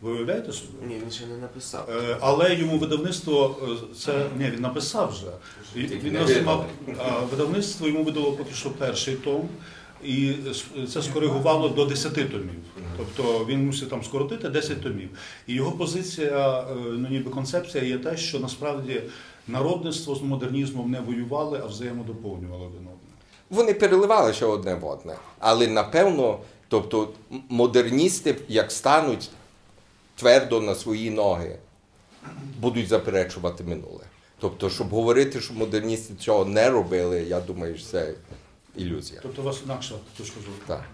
Ви уявляєте собі? Ні, він ще не написав. Е, Але йому видавництво це ні, він написав вже. Він не називав а видавництво йому видало поки що перший том, і це скоригувало до 10 томів. Тобто він мусив там скоротити 10 томів. І його позиція, е, ну ніби концепція є те, що насправді народництво з модернізмом не воювали, а взаємодоповнювали один одного. Вони переливали ще одне в одне. Але напевно, тобто модерністи, як стануть твердо на свої ноги, будуть заперечувати минуле. Тобто, щоб говорити, що модерністи цього не робили, я думаю, що це ілюзія. Тобто у вас інакша точка зору. Так.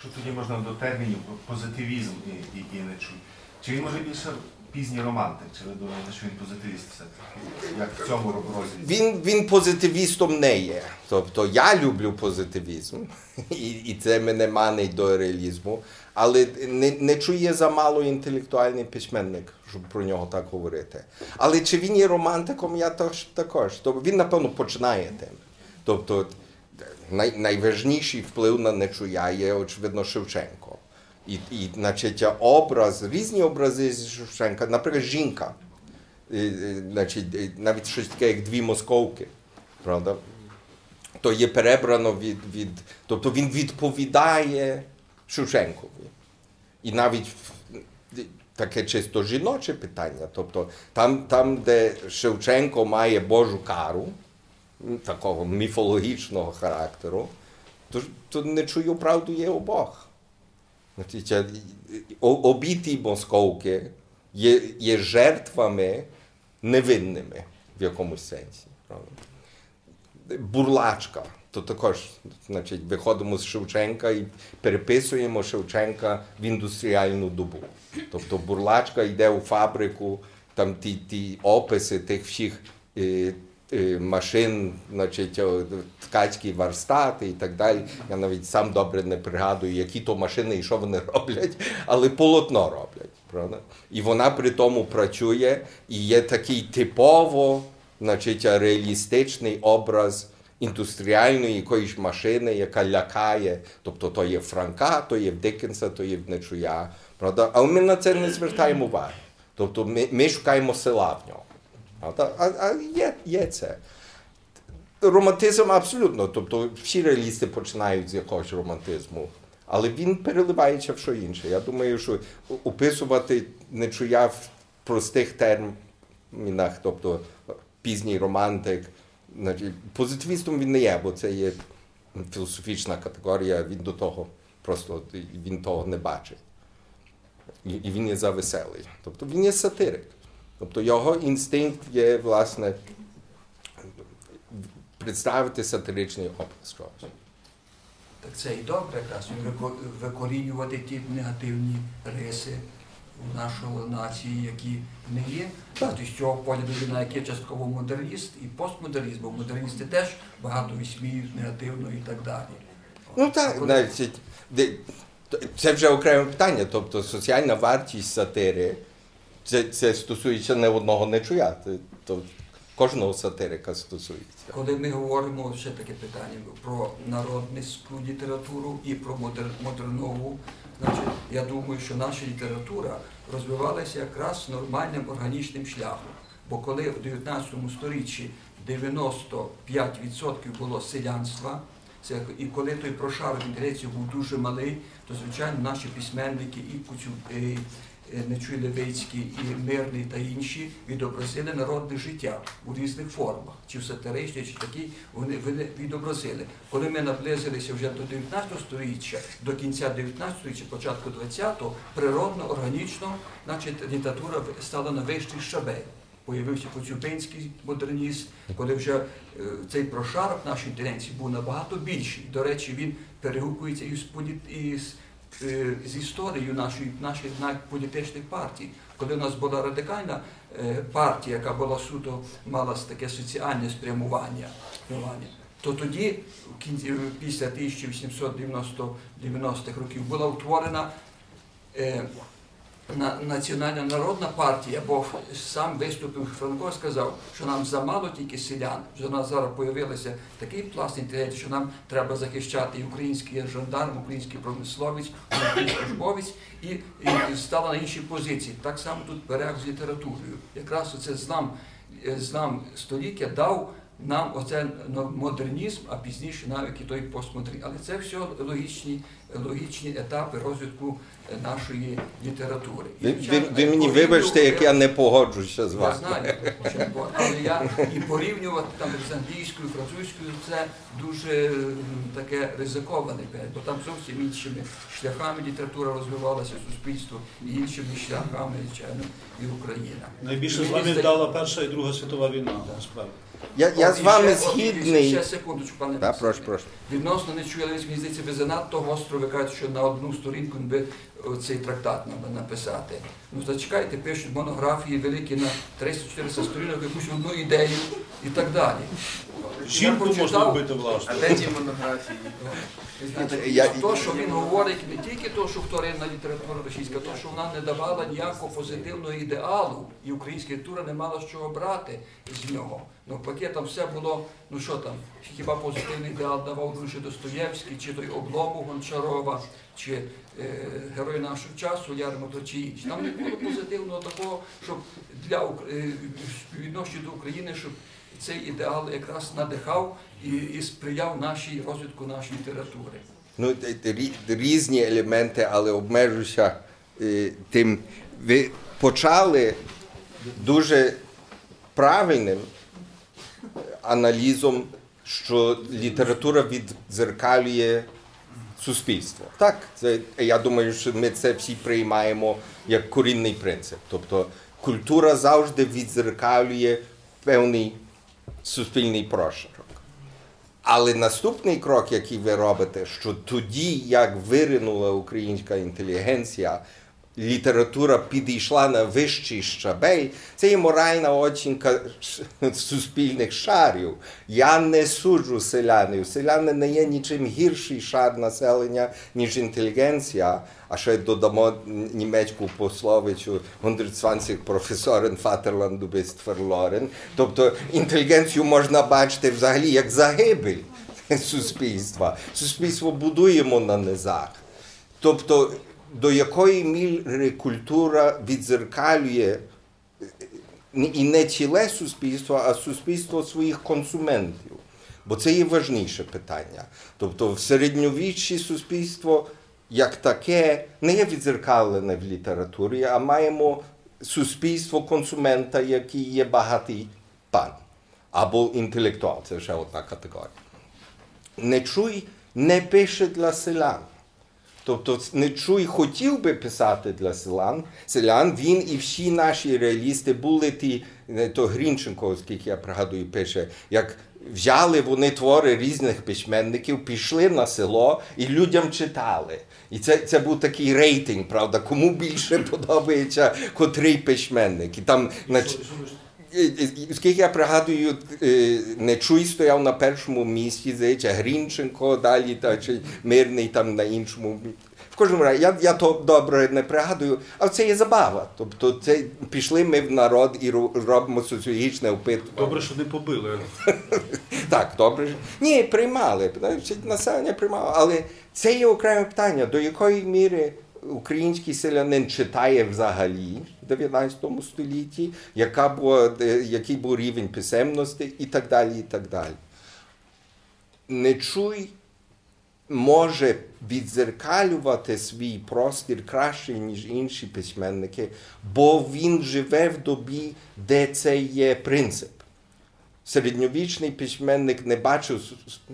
Що тоді можна до термінів позитивізм і, і, і не чуй. Чи він може більше пізній романтик? Чи ви думаєте, що він позитивіст все-таки? Як в цьому розділі? Він, він позитивістом не є. Тобто я люблю позитивізм, і, і це мене манить до реалізму, але не, не чує замало інтелектуальний письменник, щоб про нього так говорити. Але чи він є романтиком, я тож, також. Тобто він, напевно, починає тим. Тобто най, найважніший вплив на Нечуя є, очевидно, Шевченко. І, і значить, образ, різні образи з Шевченка, наприклад, жінка. Значить, навіть щось таке, як дві московки, правда? То є перебрано від, від. Тобто він відповідає Шевченкові. І навіть таке чисто жіноче питання. Тобто там, там де Шевченко має Божу кару, такого міфологічного характеру, то, то не чую правду є обох. Обіті московки є, є жертвами невинними в якомусь сенсі. Бурлачка. То також, значить, виходимо з Шевченка і переписуємо Шевченка в індустріальну добу. Тобто бурлачка йде у фабрику, там ті, ті описи тих всіх е, машин, значить, ткацькі варстати і так далі. Я навіть сам добре не пригадую, які то машини і що вони роблять, але полотно роблять. Правда? І вона при тому працює, і є такий типово значить, реалістичний образ індустріальної якоїсь машини, яка лякає. Тобто то є в Франка, то є в Диккенса, то є в Нечуя. Правда? Але ми на це не звертаємо уваги. Тобто ми, ми шукаємо села в нього. Правда? А, а є, є це. Романтизм абсолютно. Тобто всі реалісти починають з якогось романтизму. Але він переливається в що інше. Я думаю, що описувати Нечуя в простих термінах, тобто пізній романтик, позитивістом він не є, бо це є філософічна категорія, він до того просто він того не бачить. І, він є завеселий. Тобто він є сатирик. Тобто його інстинкт є, власне, представити сатиричний образ чогось. Так це і добре, якраз викорінювати ті негативні риси у нашої нації, які не є. От із цього погляду він на який частково модерніст і постмодерніст, бо модерністи теж багато висміють негативно і так далі. Ну так, навіть це вже окреме питання. Тобто соціальна вартість сатири, це, це стосується не одного нечуя, то кожного сатирика стосується. Коли ми говоримо ще таке питання про народницьку літературу і про модер, модернову, значить, я думаю, що наша література розвивалася якраз нормальним органічним шляхом. Бо коли в 19 сторіччі 95% було селянства, це, і коли той прошарок інтелігенції був дуже малий, то звичайно наші письменники і Куцю, е, Нечуй Левицький, і Мирний та інші відобразили народне життя у різних формах, чи в сатиричній, чи такій, вони, вони відобразили. Коли ми наблизилися вже до 19 століття, до кінця 19 століття, початку 20-го, природно, органічно, значить, література стала на вищий щабель. Появився Коцюбинський модерніст, коли вже е, цей прошарок нашої інтелігенції був набагато більший. До речі, він перегукується і з, політ... і з, е, історією нашої, наших політичних партій. Коли у нас була радикальна е, партія, яка була суто мала таке соціальне спрямування, то тоді, в кінці, після 1890-х років, була утворена е, Національна народна партія, бо сам виступив Франко сказав, що нам замало тільки селян, що у нас зараз з'явився такий пласт інтересів, що нам треба захищати і український жандарм, український промисловець, український службовець і, і стала на іншій позиції. Так само тут берег з літературою. Якраз оце злам, е, злам століття дав нам оце модернізм, а пізніше навіть і той постмодернізм. Але це все логічні, логічні етапи розвитку е, нашої літератури. І, Ви, ви, ви мені вибачте, як я не погоджуся з вами. я знаю, але я і порівнювати там з англійською, французькою це дуже таке ризиковане, бо там зовсім іншими шляхами література розвивалася, суспільство і іншими шляхами, звичайно, і Україна. Найбільше з вами здається- дала Перша і Друга світова війна, насправді. Я, я з вами ще- згідний. Ще секундочку, пане. Так, прошу, прошу. Відносно не чує, мені здається, ви занадто гостро ви кажете, що на одну сторінку би цей трактат треба написати. Ну зачекайте, пишуть монографії великі на 300-400 сторінок, якусь одну ідею і так далі. Жінку можна вбити власно. А де ті монографії? То, що він говорить, не тільки то, що вторинна література російська, то, що вона не давала ніякого позитивного ідеалу, і українська література не мала з чого брати з нього. Навпаки, там все було, ну що там, хіба позитивний ідеал давав дуже Достоєвський, чи той облому Гончарова, чи герой нашого часу Ярмото, чи інші. Там не було позитивного такого, щоб для е, до України, щоб цей ідеал якраз надихав і, і сприяв нашій розвитку нашої літератури. Ну, різні елементи, але обмежуся е, тим. Ви почали дуже правильним аналізом, що література віддзеркалює суспільство. Так, це, я думаю, що ми це всі приймаємо як корінний принцип. Тобто культура завжди відзеркалює певний суспільний прошарок. Але наступний крок, який ви робите, що тоді, як виринула українська інтелігенція, література підійшла на вищий щабель, це є моральна оцінка суспільних шарів. Я не суджу селянів. Селяни не є нічим гірший шар населення, ніж інтелігенція. А ще додамо німецьку пословицю «120 професорен Фатерланду bist verloren». Тобто інтелігенцію можна бачити взагалі як загибель суспільства. Суспільство будуємо на низах. Тобто, до якої міри культура відзеркалює е, і не ціле суспільство, а суспільство своїх консументів. Бо це є важніше питання. Тобто, в середньовіччі суспільство як таке не є відзеркалене в літературі, а маємо суспільство консумента, який є багатий пан або інтелектуал. Це ще одна категорія. Нечуй не пише для селян. Тобто Нечуй хотів би писати для селян, селян. Він і всі наші реалісти були ті, не, то Грінченко, оскільки я пригадую, пише, як взяли вони твори різних письменників, пішли на село і людям читали. І це, це був такий рейтинг, правда, кому більше подобається котрий письменник. І там, нач- Е, е, Скільки я пригадую, е, Нечуй стояв на першому місці, здається, Грінченко, далі та, чи Мирний там на іншому. В кожному разі, я, я то добре не пригадую, але це є забава. Тобто це пішли ми в народ і робимо соціологічне опитування. Добре, що не побили. Так, добре. Ні, приймали. Населення приймало. Але це є окреме питання, до якої міри український селянин читає взагалі в 19 столітті, яка була, який був рівень писемності і так далі. і так далі. Нечуй може відзеркалювати свій простір краще, ніж інші письменники, бо він живе в добі, де це є принцип середньовічний письменник не бачив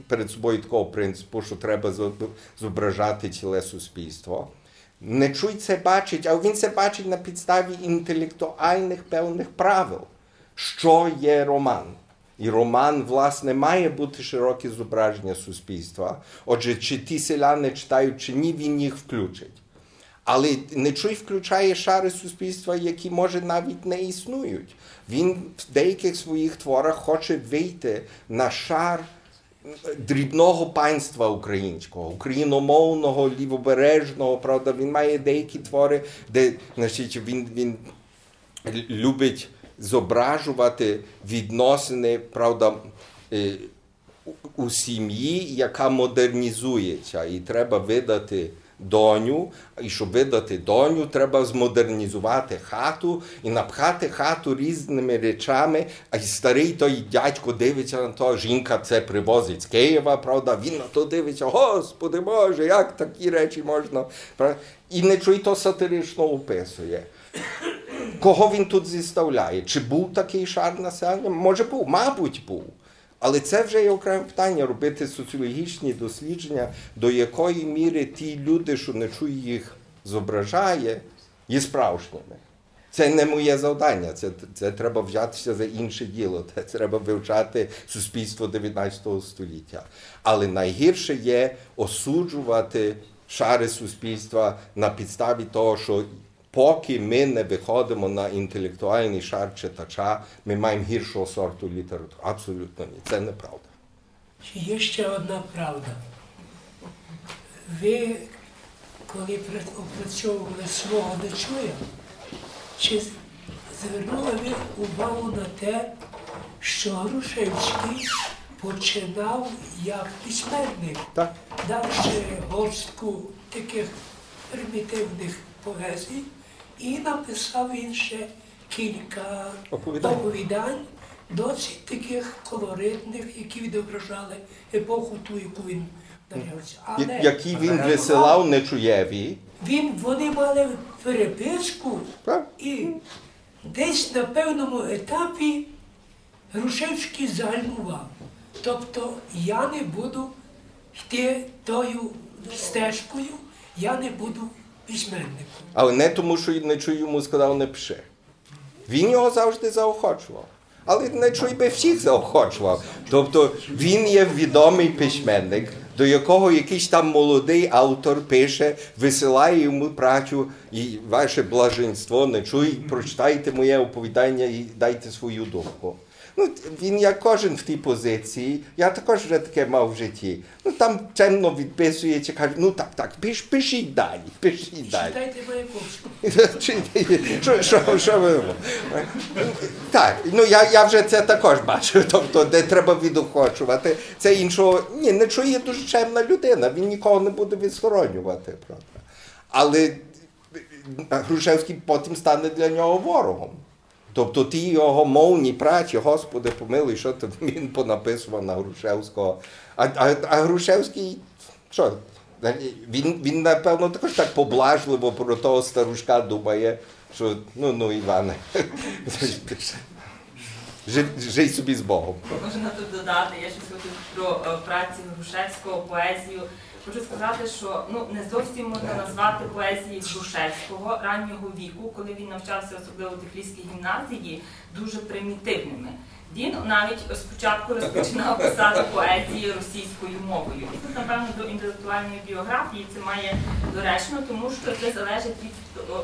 перед собою такого принципу, що треба зображати ціле суспільство. Нечуй це бачить, а він це бачить на підставі інтелектуальних певних правил, що є роман. І роман, власне, має бути широке зображення суспільства. Отже, чи ті селяни читають, чи ні, він їх включить. Але Нечуй включає шари суспільства, які може навіть не існують. Він в деяких своїх творах хоче вийти на шар дрібного панства українського, україномовного, лівобережного. Правда, він має деякі твори, де значить, він, він любить зображувати відносини, правда, е, у- у сім'ї, яка модернізується, і треба видати доню. І щоб видати доню, треба змодернізувати хату і напхати хату різними речами. А й старий той дядько дивиться на то, жінка це привозить з Києва, правда, він на то дивиться, Господи Боже, як такі речі можна. І не чуй то сатирично описує. Кого він тут зіставляє? Чи був такий шар населення? Може був, мабуть, був. Але це вже є окреме питання робити соціологічні дослідження, до якої міри ті люди, що не чує їх зображає, є справжніми. Це не моє завдання, це, це треба взятися за інше діло. Це треба вивчати суспільство 19 століття. Але найгірше є осуджувати шари суспільства на підставі того, що поки ми не виходимо на інтелектуальний шар читача, ми маємо гіршого сорту літератури. Абсолютно ні, це неправда. Чи є ще одна правда? Ви, коли опрацьовували свого нечуя, чи звернули ви увагу на те, що Грушевський починав як письменник, Так? давши горстку таких примітивних поезій, і написав він ще кілька Оповідань. оповідань, досить таких колоритних, які відображали епоху ту, яку він народився. Але Які він висилав Нечуєві. він, вони мали переписку і десь на певному етапі Грушевський загальмував. Тобто я не буду йти тою стежкою, я не буду письменником. Але не тому, що Нечуй йому сказав не пиши. Він його завжди заохочував. Але Нечуй би всіх заохочував. Тобто він є відомий письменник, до якого якийсь там молодий автор пише, висилає йому працю і ваше блаженство, Нечуй, прочитайте моє оповідання і дайте свою думку. Ну, він як кожен в тій позиції, я також вже таке мав в житті. Ну там темно відписується, каже, ну так, так, пиш, пишіть далі, пишіть далі. Читайте. Чи- Що, що, що ви? Так, ну я, я вже це також бачу. Тобто, де треба відохочувати. Це іншого. Ні, не чує дуже чемна людина, він нікого не буде відсторонювати. Правда. Але Грушевський потім стане для нього ворогом. Тобто ті його мовні праці, Господи, помилуй, що там він понаписував на Грушевського. А, а, а Грушевський, що? Він, він, напевно, також так поблажливо про того старушка думає, що ну, ну, Іване, жи, жий собі з Богом. Можна тут додати, я щось хотів про е, праці Грушевського, поезію. Хочу сказати, що ну не зовсім можна назвати поезії Грушевського раннього віку, коли він навчався особливо в Тифліській гімназії, дуже примітивними. Він навіть спочатку розпочинав писати поезії російською мовою. І тут, напевно, до інтелектуальної біографії це має доречно, тому що це залежить від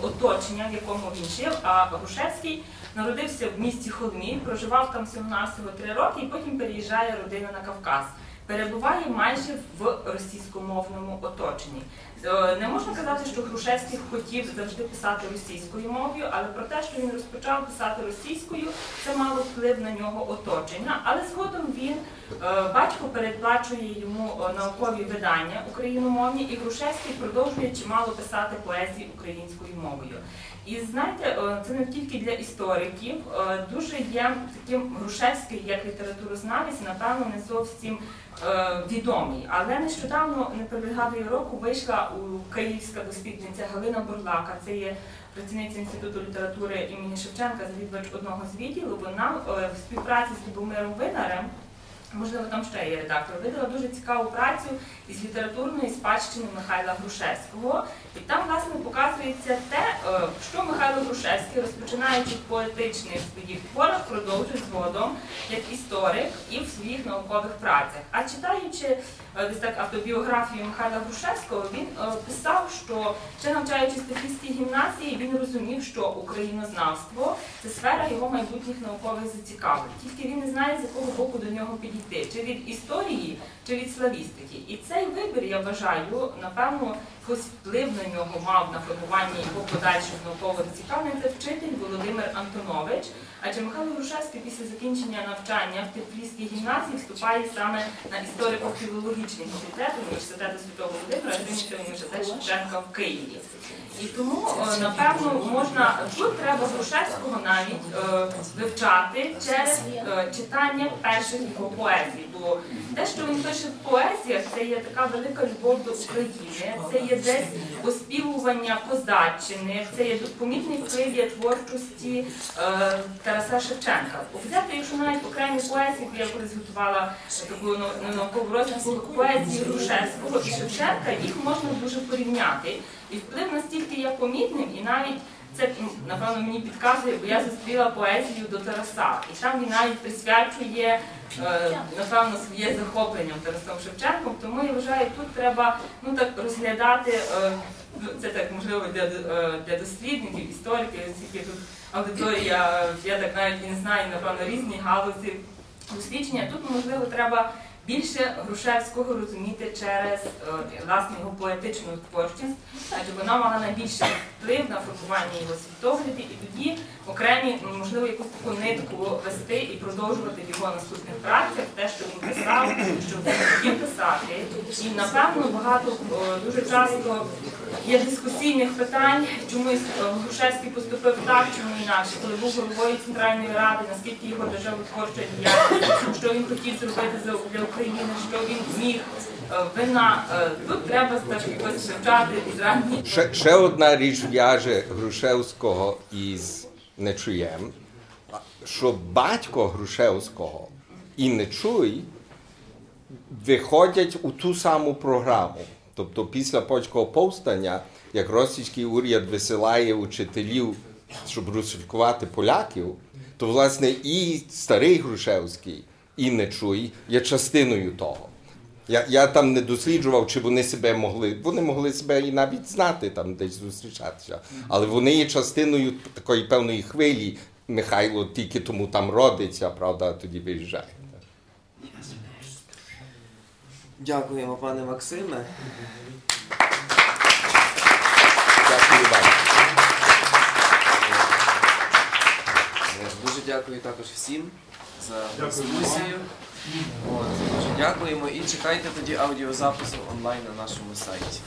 оточення, в якому він жив. А Грушевський народився в місті Холмі, проживав там всього-навсього три роки, і потім переїжджає родина на Кавказ. Перебуває майже в російськомовному оточенні. Е, Не можна казати, що Грушевський хотів завжди писати російською мовою, але про те, що він розпочав писати російською, це мало вплив на нього оточення. Але згодом він е, батько передплачує йому е, наукові видання україномовні, і Грушевський продовжує чимало писати поезії українською мовою. І знаєте, е, це не тільки для істориків, е, дуже є таким Грушевський як літературознавець, напевно, не зовсім е, відомий. Але нещодавно, не пригадую року, вийшла у київська дослідниця Галина Бурлака. Це є працівниця Інституту літератури імені Шевченка, завідувач одного з відділу. Вона в співпраці з Любомиром Винарем. Можливо, там ще є редактор. Видала дуже цікаву працю із літературної спадщини Михайла Грушевського. І там, власне, показується те, е, що Михайло Грушевський, розпочинаючи поетичних своїх творах, продовжує згодом як історик і в своїх наукових працях. А читаючи е, десь так автобіографію Михайла Грушевського, він е, писав, що ще навчаючись в гімназії, він розумів, що українознавство це сфера його майбутніх наукових зацікавлень. Тільки він не знає, з якого боку до нього підійти, чи від історії, чи від славістики. І цей вибір, я вважаю, напевно, якийсь вплив на нього мав на формування його подальших наукових зацікавлень. Це вчитель Володимир Антонович. Адже Михайло Грушевський після закінчення навчання в Тифліській гімназії вступає саме на історико-філологічний факультет університету Святого Володимира, Гринівський університет Шевченка в Києві. І тому, е, напевно, можна тут треба Грушевського навіть е, вивчати через е, читання перших його поезій. Бо те, що він пише в поезіях, це є така велика любов до України, це є десь оспівування козаччини, це є помітний вплив є творчості Тараса Шевченка. Взяти, якщо навіть окремі поезії, я колись готувала таку ну, наукову розвитку поезії Грушевського і Шевченка, їх можна дуже порівняти. І вплив настільки є помітним, і навіть це напевно мені підказує, бо я зустріла поезію до Тараса, і там він навіть присвячує е, напевно своє захоплення Тарасом Шевченком. Тому я вважаю, тут треба ну так розглядати. е, ну, Це так можливо для, е, для дослідників, істориків, оскільки тут аудиторія, я так навіть не знаю, напевно, різні галузі дослідження. Тут можливо треба більше Грушевського розуміти через е, власне його поетичну творчість, адже вона мала найбільший вплив на формування його світогляді, і тоді окремі, ну, можливо, якусь таку нитку вести і продовжувати в його наступних працях, те, що він писав, що він хотів писати. І напевно багато е, дуже часто є дискусійних питань, чомусь е, Грушевський поступив так, чому інакше, коли був головою Центральної Ради, наскільки його державотворча діяльність, що він хотів зробити для України, що він зміг. Е, Вина е, тут треба якось вивчати із Ще, ще одна річ в'яже Грушевського із Нечуєм, що батько Грушевського і Нечуй виходять у ту саму програму. Тобто після польського повстання, як російський уряд висилає учителів, щоб русифікувати поляків, то власне і старий Грушевський, і Нечуй є частиною того. Я, я там не досліджував, чи вони себе могли. Вони могли себе і навіть знати, там десь зустрічатися. Але вони є частиною такої певної хвилі. Михайло тільки тому там родиться, правда, тоді виїжджає. Дякуємо, пане Максиме. Дякую вам. Дуже дякую також всім за дискусію. От, дуже дякуємо і чекайте тоді аудіозапису онлайн на нашому сайті.